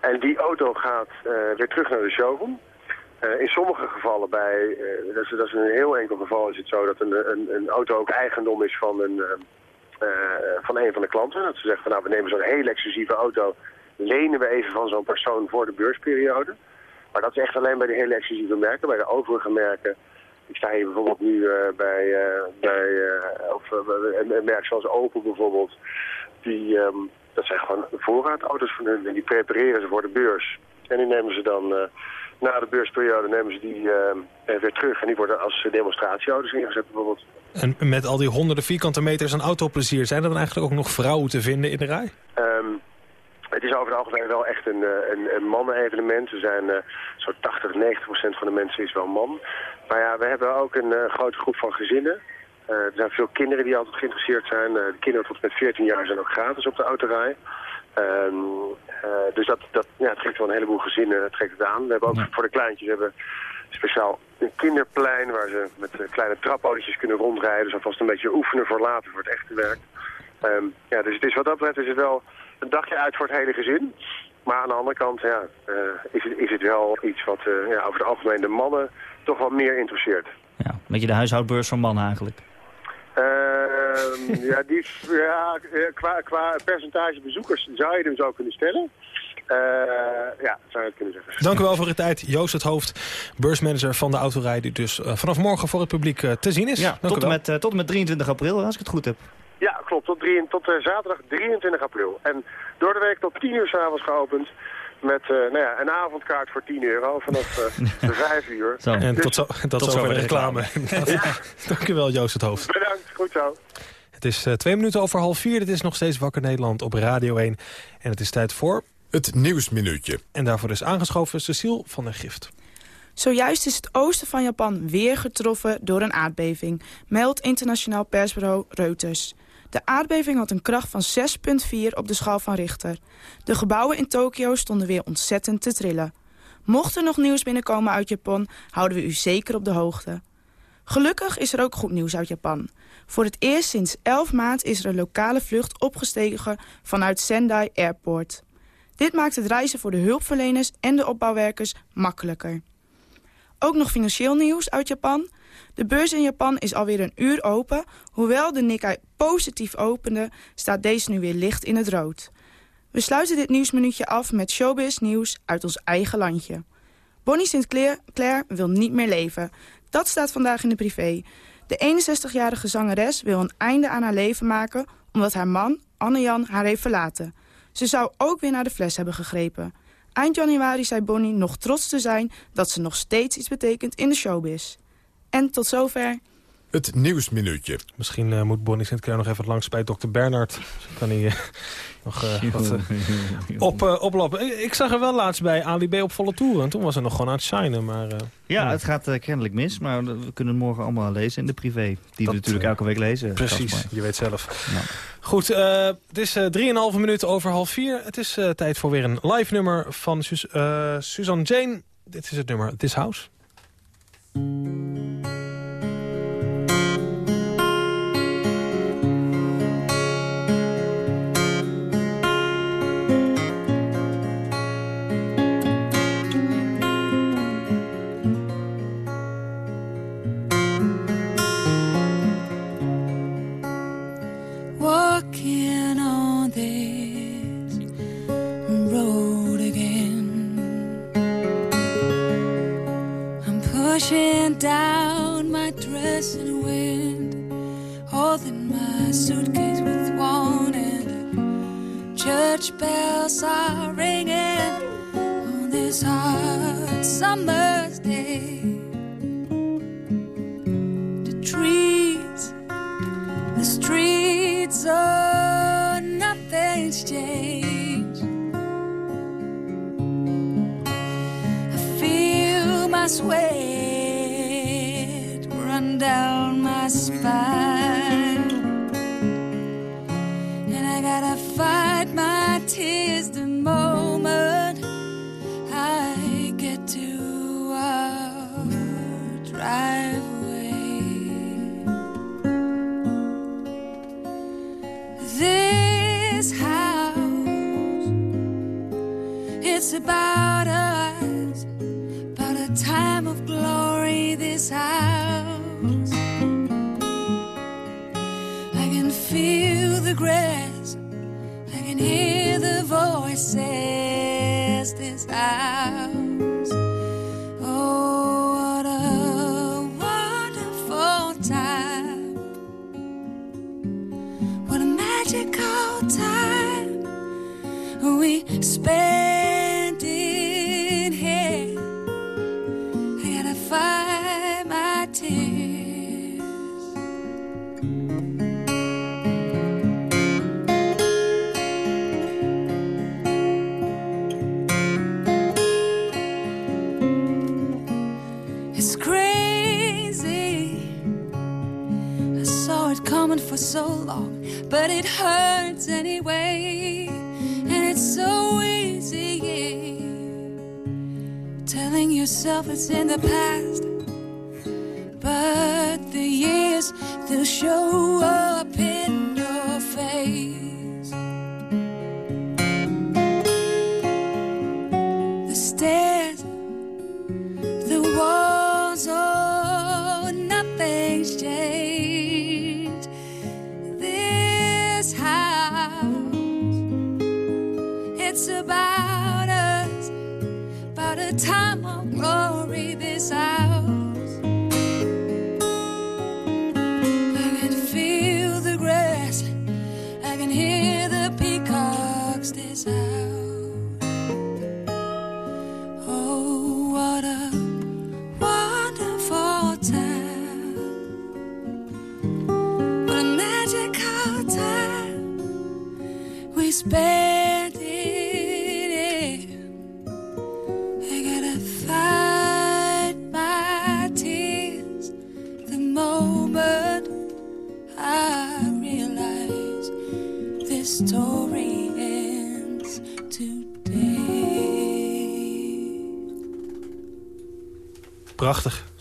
En die auto gaat weer terug naar de showroom. In sommige gevallen, bij, dat, is, dat is een heel enkel geval, is het zo dat een, een, een auto ook eigendom is van een, van een van de klanten. Dat ze zeggen van nou, we nemen zo'n hele exclusieve auto, lenen we even van zo'n persoon voor de beursperiode. Maar dat is echt alleen bij de hele exclusieve merken. Bij de overige merken ik sta hier bijvoorbeeld nu bij, bij of, een merk zoals Opel bijvoorbeeld. Die, um, dat zijn gewoon voorraadauto's van hun en die prepareren ze voor de beurs. En die nemen ze dan na de beursperiode nemen ze die weer terug. En die worden als demonstratieauto's ingezet bijvoorbeeld. En met al die honderden vierkante meters aan autoplezier... zijn er dan eigenlijk ook nog vrouwen te vinden in de rij? Um, het is over het algemeen wel echt een, een, een mannen-evenement. Er zijn uh, zo'n 80, 90 procent van de mensen is wel man. Maar ja, we hebben ook een uh, grote groep van gezinnen. Er zijn veel kinderen die altijd geïnteresseerd zijn. de kinderen tot met 14 jaar zijn ook gratis op de autorij. Um, dus dat, dat ja, het trekt wel een heleboel gezinnen trekt het aan. We hebben ook voor de kleintjes hebben speciaal een kinderplein waar ze met kleine trapautootjes kunnen rondrijden. Dus alvast een beetje oefenen voor later, voor het echte werk. Um, ja, dus het is wat dat betreft is het wel een dagje uit voor het hele gezin. Maar aan de andere kant ja, uh, is, het, is het wel iets wat uh, ja, over het algemeen de mannen toch wel meer interesseert. Ja, een beetje de huishoudbeurs van mannen eigenlijk. Uh, ja, die, ja qua, qua percentage bezoekers zou je hem zo kunnen stellen. Uh, ja, zou je het kunnen zeggen. Dank u wel voor uw tijd. Joost het Hoofd, beursmanager van de autorij... die dus uh, vanaf morgen voor het publiek te zien is. Ja, tot en, met, tot en met 23 april, als ik het goed heb. Ja, klopt. Tot, drie, tot uh, zaterdag 23 april. En door de week tot 10 uur s'avonds geopend. Met uh, nou ja, een avondkaart voor 10 euro vanaf uh, de 5 uur. Zo. En tot, zo, tot, tot zover de reclame. reclame. ja. Dank u wel, Joost het Hoofd. Bedankt, goed zo. Het is uh, twee minuten over half vier. Dit is nog steeds Wakker Nederland op Radio 1. En het is tijd voor... Het Nieuwsminuutje. En daarvoor is aangeschoven Cecile van der Gift. Zojuist is het oosten van Japan weer getroffen door een aardbeving, meldt internationaal persbureau Reuters. De aardbeving had een kracht van 6,4 op de schaal van Richter. De gebouwen in Tokio stonden weer ontzettend te trillen. Mocht er nog nieuws binnenkomen uit Japan, houden we u zeker op de hoogte. Gelukkig is er ook goed nieuws uit Japan. Voor het eerst sinds 11 maand is er een lokale vlucht opgestegen vanuit Sendai Airport. Dit maakt het reizen voor de hulpverleners en de opbouwwerkers makkelijker. Ook nog financieel nieuws uit Japan. De beurs in Japan is alweer een uur open. Hoewel de Nikkei positief opende, staat deze nu weer licht in het rood. We sluiten dit nieuwsminuutje af met showbiz nieuws uit ons eigen landje. Bonnie Sinclair wil niet meer leven. Dat staat vandaag in de privé. De 61-jarige zangeres wil een einde aan haar leven maken... omdat haar man, Anne-Jan, haar heeft verlaten. Ze zou ook weer naar de fles hebben gegrepen. Eind januari zei Bonnie nog trots te zijn... dat ze nog steeds iets betekent in de showbiz. En tot zover. Het Nieuwsminuutje. Misschien uh, moet Bonnie Sinclair nog even langs bij dokter Bernard. kan hij uh, nog uh, wat op, oplappen. Ik zag er wel laatst bij Ali B op volle toeren. En toen was hij nog gewoon aan het shinen. Maar, ja, het gaat kennelijk mis. Maar we kunnen het morgen allemaal lezen in de privé. Die we natuurlijk elke week lezen. Precies, je weet zelf. Ja. Goed, het is 3,5 minuten over half vier. Het is tijd voor weer een live nummer van Sus Suzanne Jane. Dit is het nummer This House. Thank you. But it hurts anyway. And it's so easy telling yourself it's in the past.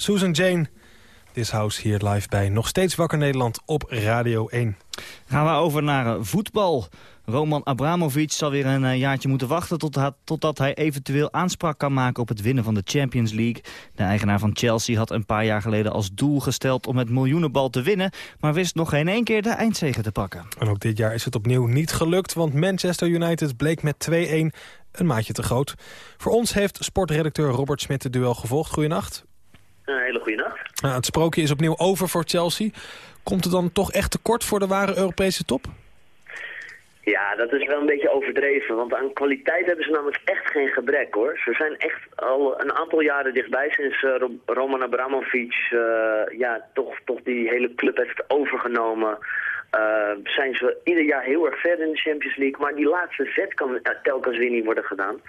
Susan Jane, This House hier live bij Nog Steeds Wakker Nederland op Radio 1. Gaan we over naar eh, voetbal. Roman Abramovic zal weer een eh, jaartje moeten wachten tot ha- totdat hij eventueel aanspraak kan maken op het winnen van de Champions League. De eigenaar van Chelsea had een paar jaar geleden als doel gesteld om het miljoenenbal te winnen, maar wist nog geen één keer de eindzege te pakken. En ook dit jaar is het opnieuw niet gelukt, want Manchester United bleek met 2-1 een maatje te groot. Voor ons heeft sportredacteur Robert Smit het duel gevolgd. Goedenacht. Een hele goede nacht. Nou, het sprookje is opnieuw over voor Chelsea. Komt het dan toch echt tekort voor de ware Europese top? Ja, dat is wel een beetje overdreven, want aan kwaliteit hebben ze namelijk echt geen gebrek hoor. Ze zijn echt al een aantal jaren dichtbij sinds eh, Ro- Roman Abramovic eh, ja, toch, toch die hele club heeft overgenomen. eh, zijn ze ieder jaar heel erg ver in de Champions League, maar die laatste zet kan telkens weer niet worden gedaan.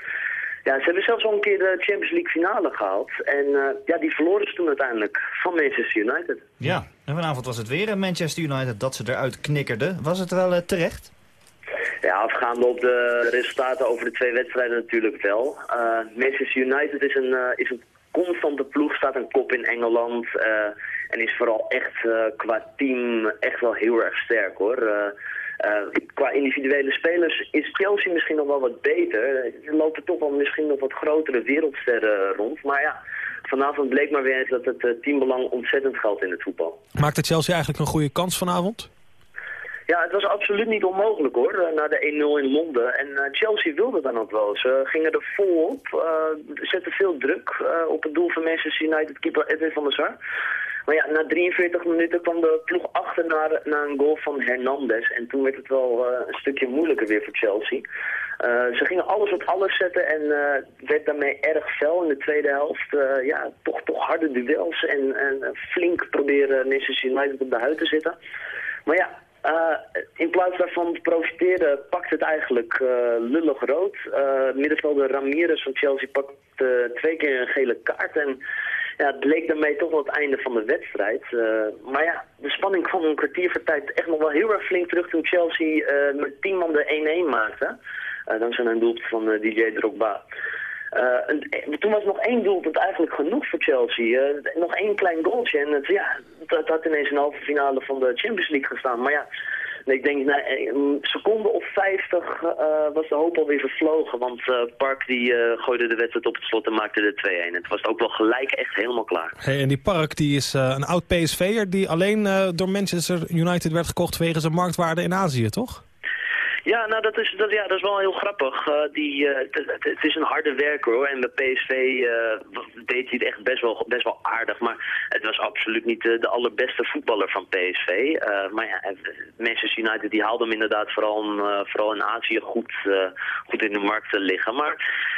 Ja, ze hebben zelfs al een keer de Champions League finale gehaald. En eh, ja, die verloren ze toen uiteindelijk van Manchester United. Ja, en vanavond was het weer een Manchester United dat ze eruit knikkerde. Was het wel eh, terecht? Ja, afgaande op de resultaten over de twee wedstrijden natuurlijk wel. Eh, Manchester United is een, eh, is een constante ploeg, staat een kop in Engeland. eh, en is vooral echt eh, qua team echt wel heel erg sterk hoor. Eh, qua individuele spelers is Chelsea misschien nog wel wat beter. Er lopen toch wel misschien nog wat grotere wereldsterren rond. Maar ja, vanavond bleek maar weer eens dat het eh, teambelang ontzettend geldt in het voetbal. Maakte Chelsea eigenlijk een goede kans vanavond? Ja, het was absoluut niet onmogelijk hoor, eh, na de 1-0 in Londen. En Chelsea wilde dan ook wel. Ze gingen er vol op, eh, zetten veel druk op het doel van Manchester United keeper Edwin van der Sar. Maar ja, na 43 minuten kwam de ploeg achter naar, naar een goal van Hernandez. En toen werd het wel eh, een stukje moeilijker weer voor Chelsea. Eh, ze gingen alles op alles zetten en eh, werd daarmee erg fel in de tweede helft. Ja, toch, toch harde duels en, en flink proberen Manchester United op de huid te zitten. Maar ja, in plaats daarvan te profiteren pakt het eigenlijk lullig rood. Middenvelder Ramirez van Chelsea pakt twee keer een gele kaart. En ja, het leek daarmee toch wel het einde van de wedstrijd. Eh, maar ja, de spanning kwam een kwartier voor tijd echt nog wel heel erg flink terug toen Chelsea eh, met 10 man de 1-1 maakte. Uh, dankzij een doelpunt van eh, DJ Drogba. En, toen was nog één doelpunt eigenlijk genoeg voor Chelsea. Nog één klein goaltje en het, ja, het, het had ineens een halve finale van de Champions League gestaan. Maar ja, Ik denk, nee, een seconde of 50 uh, was de hoop alweer vervlogen. Want uh, Park die uh, gooide de wedstrijd op het slot en maakte de 2-1. Het was ook wel gelijk echt helemaal klaar. Hey, en die Park die is een oud PSV'er die alleen door Manchester United werd gekocht... wegen zijn marktwaarde in Azië, toch? Ja, nou dat is, dat, ja, dat is wel heel grappig. Uh, die, uh, het is een harde werker hoor. En bij PSV uh, deed hij het echt best wel, best wel aardig. Maar het was absoluut niet de, allerbeste voetballer van PSV. maar ja, Manchester United die haalde hem inderdaad vooral, vooral in Azië goed, goed in de markt te liggen. Maar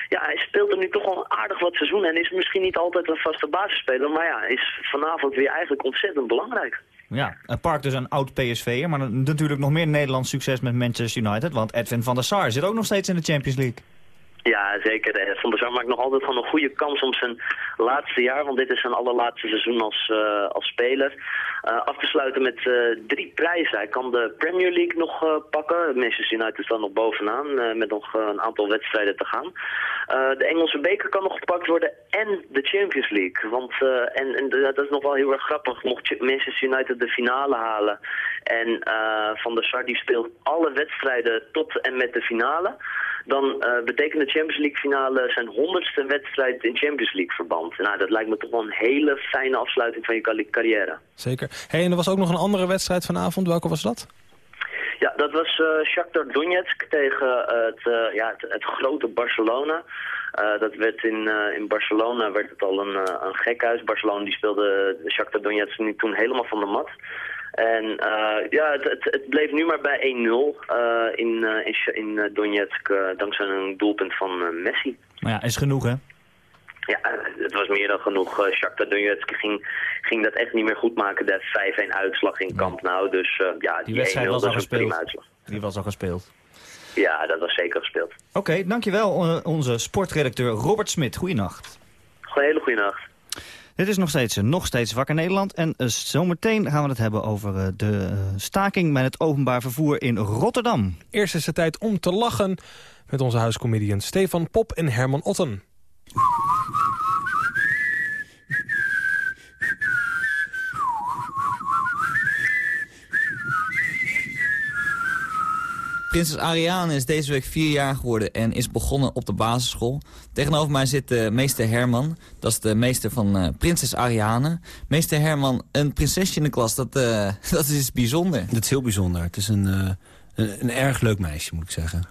ja, hij speelt er nu toch wel aardig wat seizoen. En is misschien niet altijd een vaste basisspeler. Maar ja, is vanavond weer eigenlijk ontzettend belangrijk. Ja, Park dus een oud PSV'er, maar natuurlijk nog meer Nederlands succes met Manchester United. Want Edwin van der Sar zit ook nog steeds in de Champions League. Ja, zeker. Van der Sar maakt nog altijd gewoon een goede kans om zijn laatste jaar, want dit is zijn allerlaatste seizoen als, uh, als speler, uh, af te sluiten met drie prijzen. Hij kan de Premier League nog pakken. Manchester United staat nog bovenaan met nog een aantal wedstrijden te gaan. de Engelse beker kan nog gepakt worden en de Champions League. Want, en, en dat is nog wel heel erg grappig. Mocht Manchester United de finale halen en Van der Sar die speelt alle wedstrijden tot en met de finale dan uh, betekent de Champions League finale zijn honderdste wedstrijd in Champions League verband. Nou, dat lijkt me toch wel een hele fijne afsluiting van je carrière. Zeker. Hey, en er was ook nog een andere wedstrijd vanavond. Welke was dat? Ja, dat was uh, Shakhtar Donetsk tegen uh, het, uh, ja, het, het, grote Barcelona. dat werd in, in Barcelona werd het al een, een gekhuis. Barcelona die speelde de Shakhtar Donetsk nu toen helemaal van de mat. En uh, ja, het, het, het, bleef nu maar bij 1-0 uh, in, uh, in, in Donetsk, dankzij een doelpunt van Messi. Maar ja, is genoeg hè? Ja, het was meer dan genoeg. Shakhtar Donetsk ging, ging dat echt niet meer goed maken, de 5-1 uitslag in Kamp Nou. Dus ja, die, die 1-0 was, een prima uitslag. Die was al gespeeld. Ja, dat was zeker gespeeld. Oké, okay, dankjewel onze sportredacteur Robert Smit. Goeienacht. Hele goede nacht. Dit is nog steeds, nog steeds Wakker Nederland. En uh, zometeen gaan we het hebben over uh, de staking met het openbaar vervoer in Rotterdam. Eerst is het tijd om te lachen met onze huiscomedian Stefan Pop en Herman Otten. Prinses Ariane is deze week vier jaar geworden en is begonnen op de basisschool. Tegenover mij zit uh, meester Herman. Dat is de meester van uh, Prinses Ariane. Meester Herman, een prinsesje in de klas, dat, uh, dat is bijzonder. Dat is heel bijzonder. Het is een, een, een erg leuk meisje, moet ik zeggen.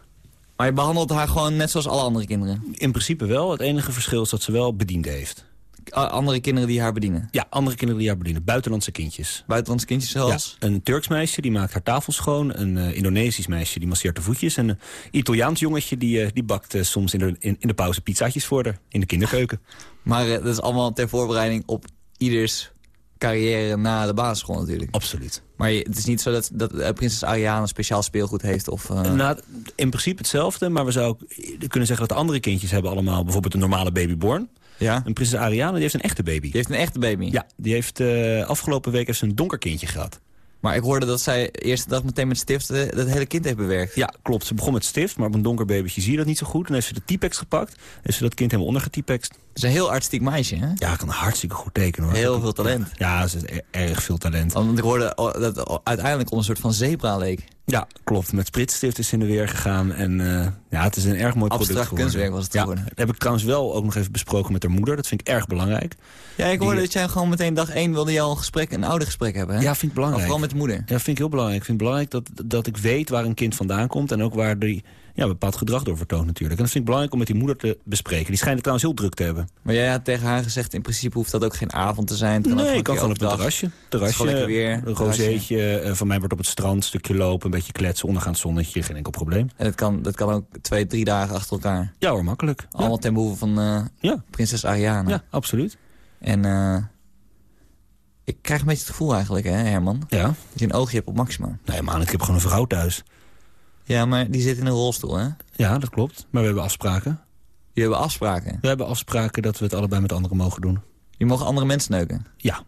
Maar je behandelt haar gewoon net zoals alle andere kinderen? In principe wel. Het enige verschil is dat ze wel bediend heeft andere kinderen die haar bedienen? Ja, andere kinderen die haar bedienen. Buitenlandse kindjes. Buitenlandse kindjes? Ja, een Turks meisje die maakt haar tafel schoon. Een uh, Indonesisch meisje die masseert de voetjes. En een Italiaans jongetje die, uh, die bakt uh, soms in de, in, in, de pauze pizzaatjes voor haar. In de kinderkeuken. maar dat is allemaal ter voorbereiding op ieders carrière na de basisschool natuurlijk. Absoluut. Maar het is niet zo dat, dat prinses Ariane speciaal speelgoed heeft? Of, nou, in principe hetzelfde, maar we zouden kunnen zeggen dat de andere kindjes hebben allemaal bijvoorbeeld een normale babyborn. Ja? En prinses Ariane die heeft een echte baby. Die heeft een echte baby? Ja, die heeft uh, afgelopen week heeft een donker kindje gehad. Maar ik hoorde dat zij de eerste dag meteen met stift uh, dat hele kind heeft bewerkt. Ja, klopt. Ze begon met stift, maar op een donker babytje zie je dat niet zo goed. En heeft ze de typex gepakt. Heeft ze dat kind helemaal ondergetypext. Het is een heel artistiek meisje, hè? Ja, kan hartstikke goed tekenen, hoor. Heel veel talent. Ja, ze is erg veel talent. Want ik hoorde dat uiteindelijk om een soort van zebra leek. Ja, klopt. Met spritstift is in de weer gegaan. En uh, ja, het is een erg mooi Abstract product geworden. kunstwerk was het geworden. Dat heb ik trouwens wel ook nog even besproken met haar moeder. Dat vind ik erg belangrijk. Ja, ik hoorde Die... dat jij gewoon meteen dag één wilde jou een gesprek, een oude gesprek hebben. Hè? Ja, vind ik belangrijk. Of vooral met de moeder. Ja, vind ik heel belangrijk. Ik vind het belangrijk dat, dat ik weet waar een kind vandaan komt. En ook waar die ja, bepaald gedrag door vertoont natuurlijk. En dat vind ik belangrijk om met die moeder te bespreken. Die schijnt het trouwens heel druk te hebben. Maar jij had tegen haar gezegd, in principe hoeft dat ook geen avond te zijn. Het nee, ik kan gewoon op het terrasje. Terrasje, weer. Een rozeetje. Van mij wordt op het strand, een stukje lopen, een beetje kletsen, ondergaand zonnetje. Geen enkel probleem. En dat kan, dat kan ook twee, drie dagen achter elkaar? Ja hoor, makkelijk. Allemaal ja. ten behoeve van uh, ja. prinses Ariane. Ja, absoluut. En uh, ik krijg een beetje het gevoel eigenlijk, hè Herman? Ja. Dat je een oogje hebt op Maxima. Nee man, ik heb gewoon een vrouw thuis. Ja, maar die zit in een rolstoel, hè? Ja, dat klopt. Maar we hebben afspraken. Je hebben afspraken? We hebben afspraken dat we het allebei met anderen mogen doen. Je mag andere mensen neuken? Ja.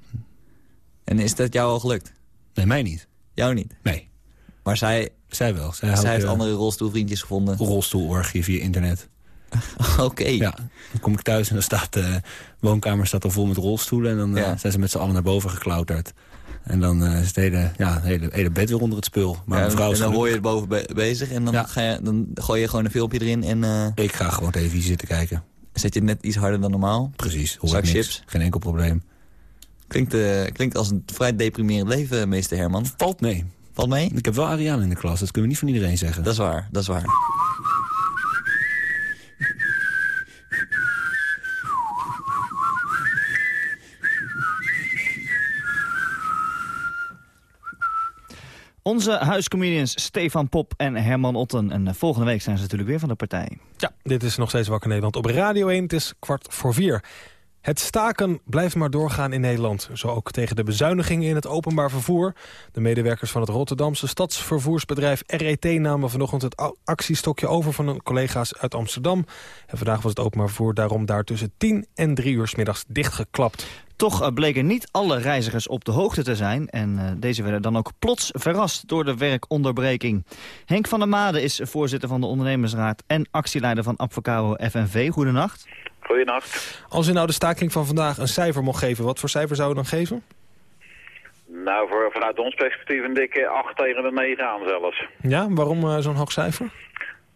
En is dat jou al gelukt? Nee, mij niet. Jou niet? Nee. Maar zij... Zij wel. Zij, zij houdt, heeft uh, andere rolstoelvriendjes gevonden? Rolstoelorgie via internet. Oké. Okay. Ja, dan kom ik thuis en dan staat de woonkamer staat al vol met rolstoelen. En dan uh, Ja. zijn ze met z'n allen naar boven geklauterd. En dan uh, is het hele, ja, hele, hele bed weer onder het spul. Maar ja, mevrouw en dan hoor je het boven be- bezig en dan, Ja. ga je, dan gooi je gewoon een filmpje erin en... eh, Ik ga gewoon televisie zitten kijken. Zet je het net iets harder dan normaal? Precies, hoor Zak chips? Geen enkel probleem. Klinkt, eh, klinkt als een vrij deprimerend leven, meester Herman. Valt mee. Valt mee? Ik heb wel Ariane in de klas, dat kunnen we niet van iedereen zeggen. Dat is waar, dat is waar. Onze huiscomedians Stefan Pop en Herman Otten. En eh, volgende week zijn ze natuurlijk weer van de partij. Ja, dit is nog steeds Wakker Nederland op Radio 1. Het is kwart voor vier. Het staken blijft maar doorgaan in Nederland. Zo ook tegen de bezuinigingen in het openbaar vervoer. De medewerkers van het Rotterdamse stadsvervoersbedrijf RET... namen vanochtend het actiestokje over van hun collega's uit Amsterdam. En vandaag was het openbaar vervoer daarom daar tussen 10 en 3 uur 's middags dichtgeklapt. Toch eh, bleken niet alle reizigers op de hoogte te zijn. En eh, deze werden dan ook plots verrast door de werkonderbreking. Henk van der Made is voorzitter van de ondernemersraad... en actieleider van Advocabo FNV. Goedenacht. Goedenacht. Als u nou de staking van vandaag een cijfer mocht geven... wat voor cijfer zou u dan geven? Nou, voor, vanuit ons perspectief een dikke 8 tegen de 9 aan zelfs. Ja, waarom eh, zo'n hoog cijfer?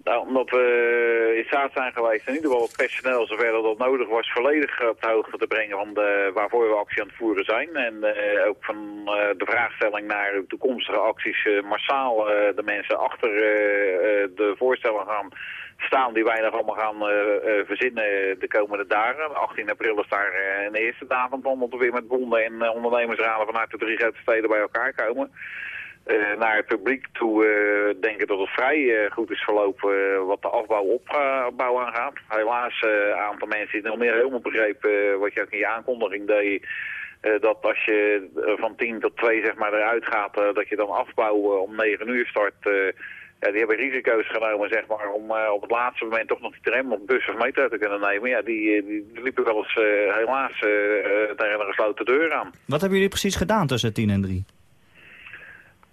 Nou, omdat we in staat zijn geweest in ieder geval het personeel zover dat dat nodig was volledig op de hoogte te brengen van de, waarvoor we actie aan het voeren zijn. En eh, ook van eh, de vraagstelling naar toekomstige acties massaal de mensen achter de voorstellen gaan staan die wij nog allemaal gaan eh, eh, verzinnen de komende dagen. 18 april is daar eh, een eerste datum van, dat we weer met bonden en ondernemersraden vanuit de drie grote steden bij elkaar komen. Naar het publiek toe denk ik dat het vrij goed is verlopen wat de afbouw opbouw aangaat. Helaas een aantal mensen die nog meer helemaal begrepen wat je ook in je aankondiging deed. dat als je van 10 tot 2 zeg maar eruit gaat, dat je dan afbouw om 9 uur start. Ja, die hebben risico's genomen zeg maar, om eh, op het laatste moment toch nog die tram of bus of metro te kunnen nemen. Ja, die, eh, die, liepen wel eens eh, helaas eh, tegen een gesloten deur aan. Wat hebben jullie precies gedaan tussen 10 en 3?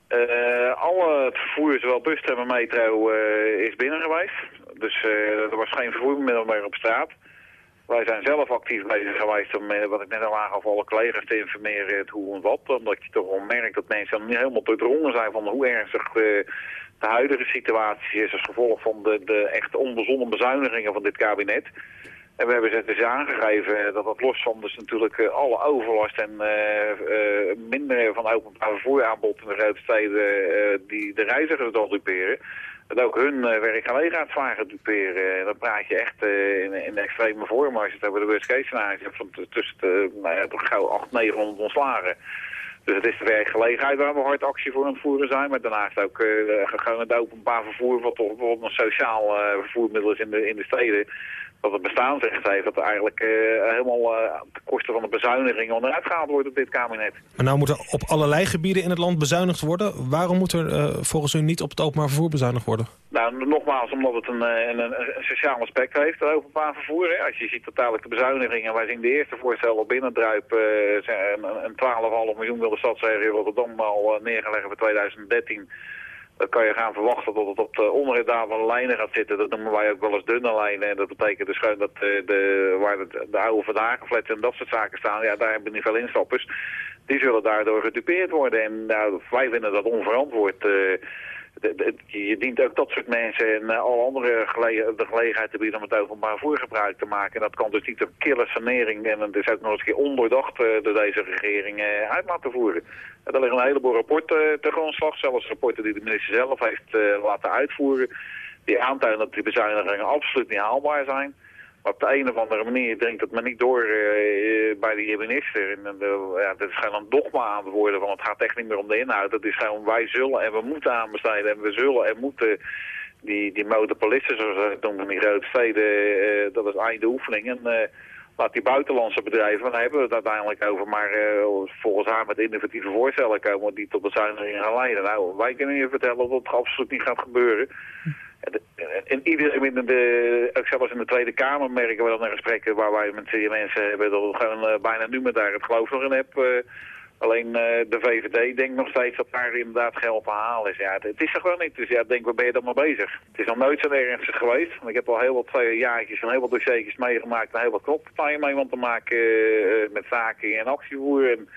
Eh, alle het vervoer, zowel bus, tram en metro, is binnen geweest. Dus er was geen vervoermiddel meer op straat. Wij zijn zelf actief bezig geweest om, wat ik net al aangaf, alle collega's te informeren het hoe en wat. Omdat je toch wel merkt dat mensen niet helemaal doordrongen zijn van hoe ernstig de huidige situatie is als gevolg van de, de echt onbezonnen bezuinigingen van dit kabinet. En we hebben ze dus aangegeven dat dat los van dus natuurlijk eh, alle overlast en eh, eh, minder van openbaar vervoeraanbod in de grote steden die de reizigers dan duperen. Dat ook hun uh, werkgelegenheid duperen. En dan praat je echt uh, in, in extreme vorm als je het over de worst case scenario hebt van tussen nou ja, gauw 800, 900 ontslagen. Dus het is de werkgelegenheid waar we hard actie voor aan het voeren zijn. Maar daarnaast ook uh, gewoon het openbaar vervoer, wat toch bijvoorbeeld een sociaal uh, vervoermiddel is in de, in de steden. Dat het bestaansrecht heeft, dat er eigenlijk uh, helemaal uh, ten koste van de bezuinigingen onderuit gehaald wordt op dit kabinet. Maar nou moet er op allerlei gebieden in het land bezuinigd worden. Waarom moet er uh, volgens u niet op het openbaar vervoer bezuinigd worden? Nou, nogmaals, omdat het een, een, een, sociaal aspect heeft, het openbaar vervoer. Hè. Als je ziet uiteindelijk de bezuinigingen, wij zien de eerste voorstellen al binnendruipen. een, een 12,5 miljoen wil de stadsregio Rotterdam al neergelegd voor 2013 dan kan je gaan verwachten dat het op de onderindaal van de lijnen gaat zitten. Dat noemen wij ook wel eens dunne lijnen. En dat betekent dus gewoon dat de, de, waar de, de oude vandagenflats en dat soort zaken staan, ja, daar hebben niet veel instappers. Die zullen daardoor gedupeerd worden. En nou, wij vinden dat onverantwoord. Uh, je dient ook dat soort mensen en uh, alle andere de gelegenheid te bieden om het openbaar voer gebruik te maken. En dat kan dus niet een kille sanering en het is ook nog eens een keer ondoordacht uh, door deze regering uh, uit laten voeren. En er liggen een heleboel rapporten te grondslag, zelfs rapporten die de minister zelf heeft laten uitvoeren. Die aantonen dat die bezuinigingen absoluut niet haalbaar zijn. Op de een of andere manier dringt het me niet door uh, bij de minister. En, uh, ja, dat is gewoon een dogma aan het worden, want het gaat echt niet meer om de inhoud. Het is gewoon wij zullen en we moeten aanbesteden en we zullen en moeten die, die monopolisten, zoals het noemen in die grote steden, dat is einde oefening. En laat die buitenlandse bedrijven, daar hebben we het uiteindelijk over, maar volgens haar met innovatieve voorstellen komen die tot bezuinigingen gaan leiden. Nou, wij kunnen je vertellen dat dat absoluut niet gaat gebeuren. En iedereen in de, ook zelfs in de Tweede Kamer merken we dan in gesprekken waar wij met die mensen hebben, dat gewoon uh, bijna nu met daar het geloof nog in heb. Uh, alleen de VVD denkt nog steeds dat daar inderdaad geld te halen is. Ja, het, is er gewoon niet. Dus ja, denk, waar ben je dan mee bezig? Het is nog nooit zo ernstig geweest. Want ik heb al heel wat jaartjes en heel wat dossiertjes meegemaakt en heel wat knoppartijen mee want te maken met zaken en actievoer. En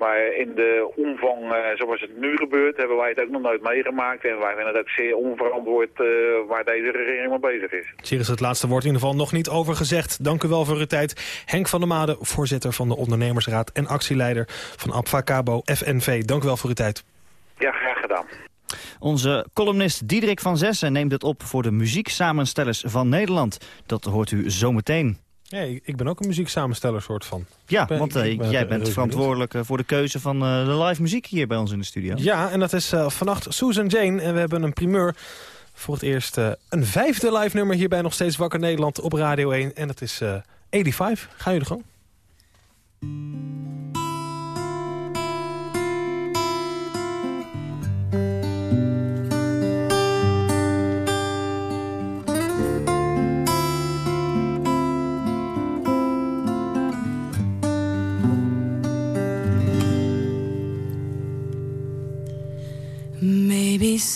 Maar in de omvang eh, zoals het nu gebeurt, hebben wij het ook nog nooit meegemaakt. En wij vinden het ook zeer onverantwoord uh, waar deze regering mee bezig is. Hier is het laatste woord in ieder geval nog niet over gezegd. Dank u wel voor uw tijd. Henk van der Made, voorzitter van de Ondernemersraad en actieleider van Abfacabo FNV. Dank u wel voor uw tijd. Ja, graag gedaan. Onze columnist Diederik van Zessen neemt het op voor de muzieksamenstellers van Nederland. Dat hoort u zometeen. Ja, ik ben ook een muzieksamensteller soort van. Ja, want uh, jij bent verantwoordelijk uh, voor de keuze van uh, de live muziek hier bij ons in de studio. Ja, en dat is vannacht Susan Jane. En we hebben een primeur voor het eerst een vijfde live nummer hierbij nog steeds Wakker Nederland op Radio 1. En dat is 85. Ga jullie gewoon.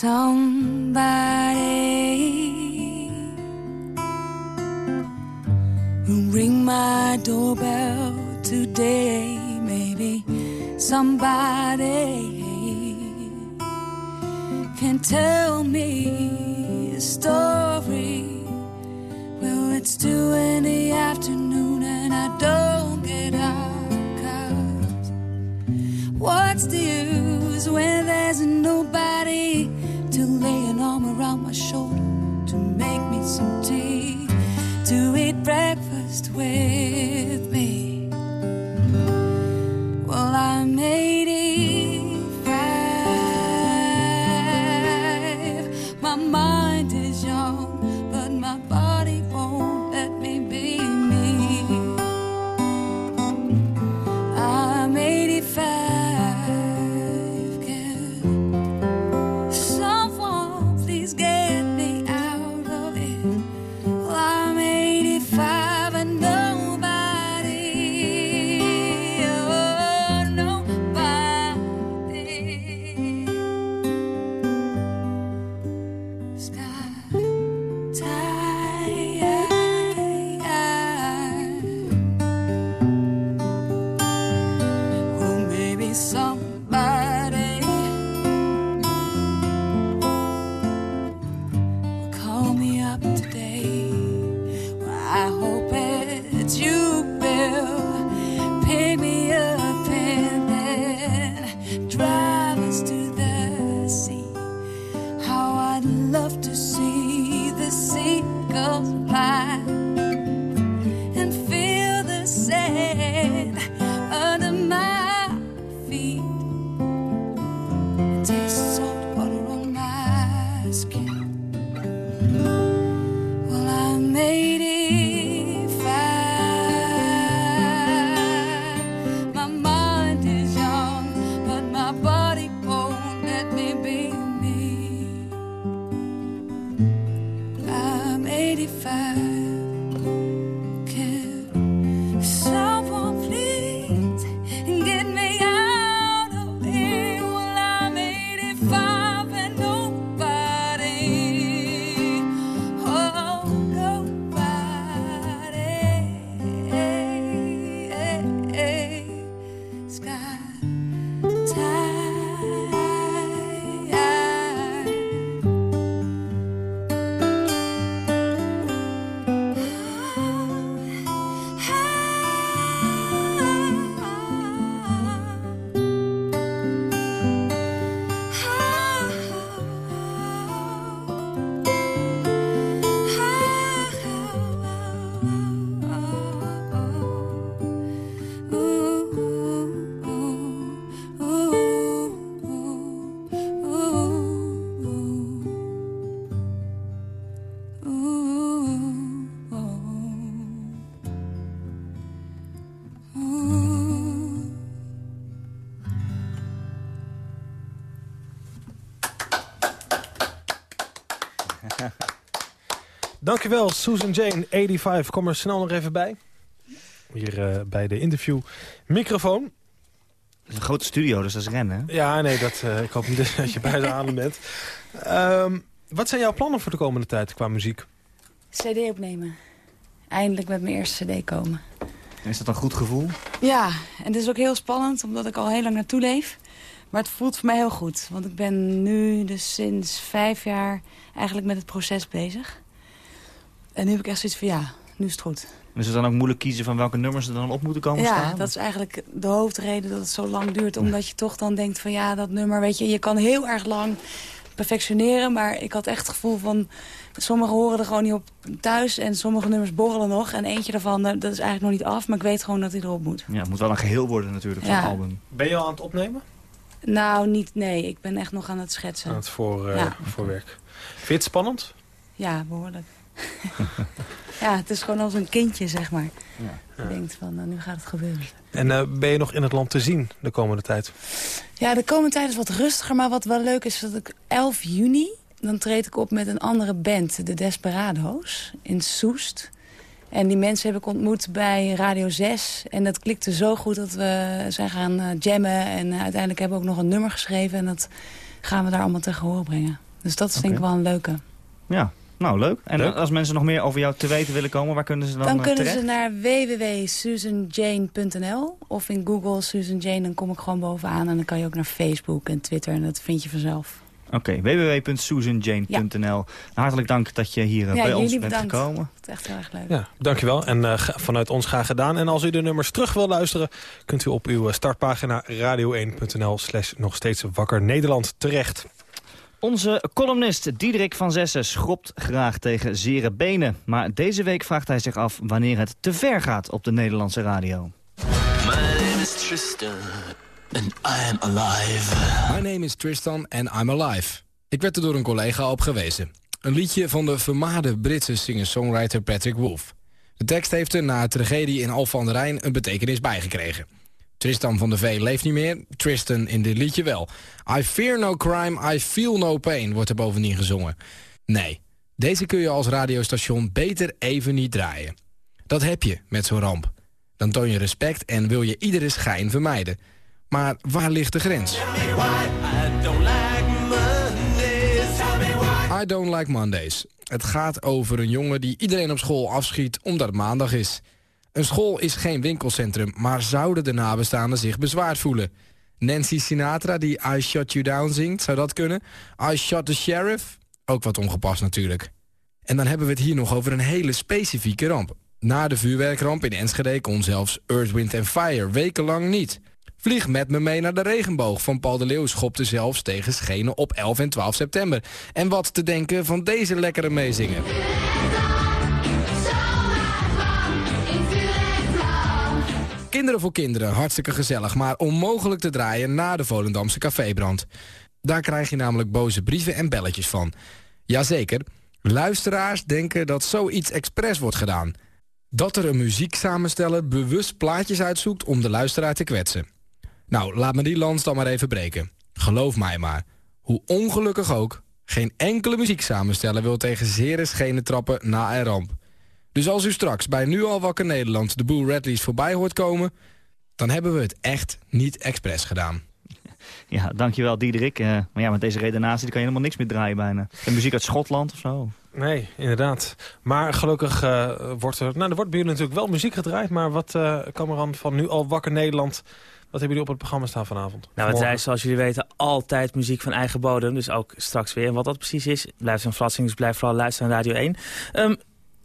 Somebody will ring my doorbell today. Maybe somebody Dankjewel, Susan Jane, 85. Kom er snel nog even bij. Hier eh, bij de interview. Microfoon. Het is een grote studio, dus dat is rennen. hè? Ja, nee, dat, eh, ik hoop niet dat je bij de adem bent. Ehm, wat zijn jouw plannen voor de komende tijd qua muziek? CD opnemen. Eindelijk met mijn eerste CD komen. Is dat een goed gevoel? Ja, en het is ook heel spannend, omdat ik al heel lang naartoe leef. Maar het voelt voor mij heel goed. Want ik ben nu dus sinds vijf jaar eigenlijk met het proces bezig. En nu heb ik echt zoiets van, ja, nu is het goed. Is het dan ook moeilijk kiezen van welke nummers er dan op moeten komen staan? Ja, dat is eigenlijk de hoofdreden dat het zo lang duurt. Omdat je toch dan denkt van, ja, dat nummer, weet je... je kan heel erg lang perfectioneren, maar ik had echt het gevoel van... Sommige horen er gewoon niet op thuis en sommige nummers borrelen nog. En eentje daarvan, dat is eigenlijk nog niet af, maar ik weet gewoon dat hij erop moet. Ja, het moet wel een geheel worden natuurlijk, Ja. zo'n album. Ben je al aan het opnemen? Nou, niet, nee. Ik ben echt nog aan het schetsen. Aan het voor, eh, Ja. voorwerk. Vind je het spannend? Ja, behoorlijk. ja, het is gewoon als een kindje, zeg maar. Je denkt van, nou, nu gaat het gebeuren. En eh, ben je nog in het land te zien de komende tijd? Ja, de komende tijd is wat rustiger, maar wat wel leuk is... dat ik 11 juni, dan treed ik op met een andere band, de Desperado's, in Soest. En die mensen heb ik ontmoet bij Radio 6. En dat klikte zo goed dat we zijn gaan eh, jammen. En eh, uiteindelijk hebben we ook nog een nummer geschreven. En dat gaan we daar allemaal tegen horen brengen. Dus dat is denk ik wel een leuke. Ja, nou leuk. En Leuk. als mensen nog meer over jou te weten willen komen, waar kunnen ze dan, Dan eh, kunnen terecht? ze naar www.susanjane.nl of in Google Susan Jane. Dan kom ik gewoon bovenaan. En dan kan je ook naar Facebook en Twitter. En dat vind je vanzelf. Oké, www.susanjane.nl. Hartelijk dank dat je hier eh, Ja, bij ons bent bedankt. gekomen. Het is echt heel erg leuk. Ja, dankjewel. En eh, vanuit ons graag gedaan. En als u de nummers terug wil luisteren... kunt u op uw eh, startpagina radio1.nl slash nog steeds wakker Nederland terecht. Onze columnist Diederik van Zessen schropt graag tegen zere benen. Maar deze week vraagt hij zich af wanneer het te ver gaat op de Nederlandse radio. My name is Tristan and I am alive. My name is Tristan and I'm alive. Ik werd er door een collega op gewezen. Een liedje van de vermaarde Britse singer-songwriter Patrick Wolf. De tekst heeft er na de tragedie in Alphen aan Rijn een betekenis bijgekregen. Tristan van de Vee leeft niet meer, Tristan in dit liedje wel. I fear no crime, I feel no pain, wordt er bovendien gezongen. Nee, deze kun je als radiostation beter even niet draaien. Dat heb je met zo'n ramp. Dan toon je respect en wil je iedere schijn vermijden. Maar waar ligt de grens? I don't like Mondays. Het gaat over een jongen die iedereen op school afschiet omdat het maandag is. Een school is geen winkelcentrum, maar zouden de nabestaanden zich bezwaard voelen? Nancy Sinatra die I Shut You Down zingt, zou dat kunnen? I Shot the Sheriff? Ook wat ongepast natuurlijk. En dan hebben we het hier nog over een hele specifieke ramp. Na de vuurwerkramp in Enschede kon zelfs Earth, Wind Fire wekenlang niet. Vlieg met me mee naar de regenboog van Paul de Leeuw schopte zelfs tegen Schenen op 11 en 12 september. En wat te denken van deze lekkere meezingen. Kinderen voor kinderen, hartstikke gezellig, maar onmogelijk te draaien na de Volendamse cafébrand. Daar krijg je namelijk boze brieven en belletjes van. Jazeker, luisteraars denken dat zoiets expres wordt gedaan. Dat er een muzieksamensteller bewust plaatjes uitzoekt om de luisteraar te kwetsen. Nou, laat me die lans dan maar even breken. Geloof mij maar. Hoe ongelukkig ook, geen enkele muzieksamensteller wil tegen zere schenen trappen na een ramp. Dus als u straks bij Nu al wakker Nederland de Boel Radleys voorbij hoort komen... dan hebben we het echt niet expres gedaan. Ja, dankjewel Diederik. Eh, maar ja, met deze redenatie kan je helemaal niks meer draaien bijna. De muziek uit Schotland of zo. Nee, inderdaad. Maar gelukkig eh, wordt er... Nou, er wordt bij jullie natuurlijk wel muziek gedraaid... maar wat, eh Kameran van Nu al wakker Nederland... wat hebben jullie op het programma staan vanavond? Nou, het is zoals jullie weten altijd muziek van eigen bodem. Dus ook straks weer. En wat dat precies is, blijft een verrassing. Dus blijf vooral luisteren naar Radio 1. Ehm,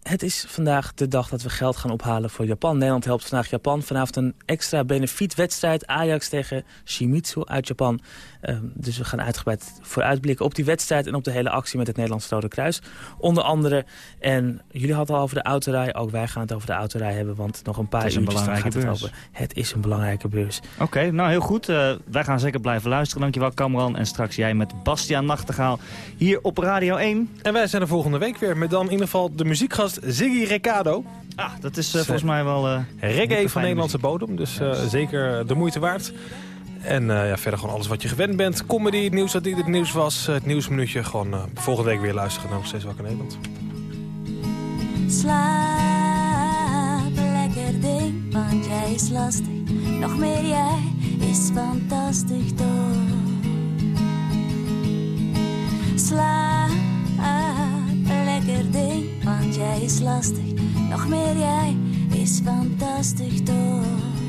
het is vandaag de dag dat we geld gaan ophalen voor Japan. Nederland helpt vandaag Japan. Vanavond een extra benefietwedstrijd. Ajax tegen Shimizu uit Japan. Ehm, dus we gaan uitgebreid vooruitblikken op die wedstrijd... en op de hele actie met het Nederlands Rode Kruis. Onder andere. En jullie hadden al over de autorij. Ook wij gaan het over de autorij hebben. Want nog een paar Het is een uurtjes dan belangrijke gaat het beurs. open. Het is een belangrijke beurs. Oké, nou heel goed. Eh, wij gaan zeker blijven luisteren. Dankjewel Kamran. En straks jij met Bastiaan Nachtegaal hier op Radio 1. En wij zijn er volgende week weer met dan in ieder geval de muziekgast Ziggy Recado. Ah, dat is eh, volgens mij wel... eh, Reggae van Nederlandse bodem, dus eh, zeker de moeite waard. En eh, ja, verder gewoon alles wat je gewend bent. Comedy, het nieuws dat dit het nieuws was, het nieuwsminuutje. Gewoon eh, volgende week weer luisteren nog steeds wakker Nederland. Slaap lekker ding, want jij is lastig. Nog meer jij is fantastisch toch. Slaap lekker ding, want jij is lastig. Nog meer jij is fantastisch toch.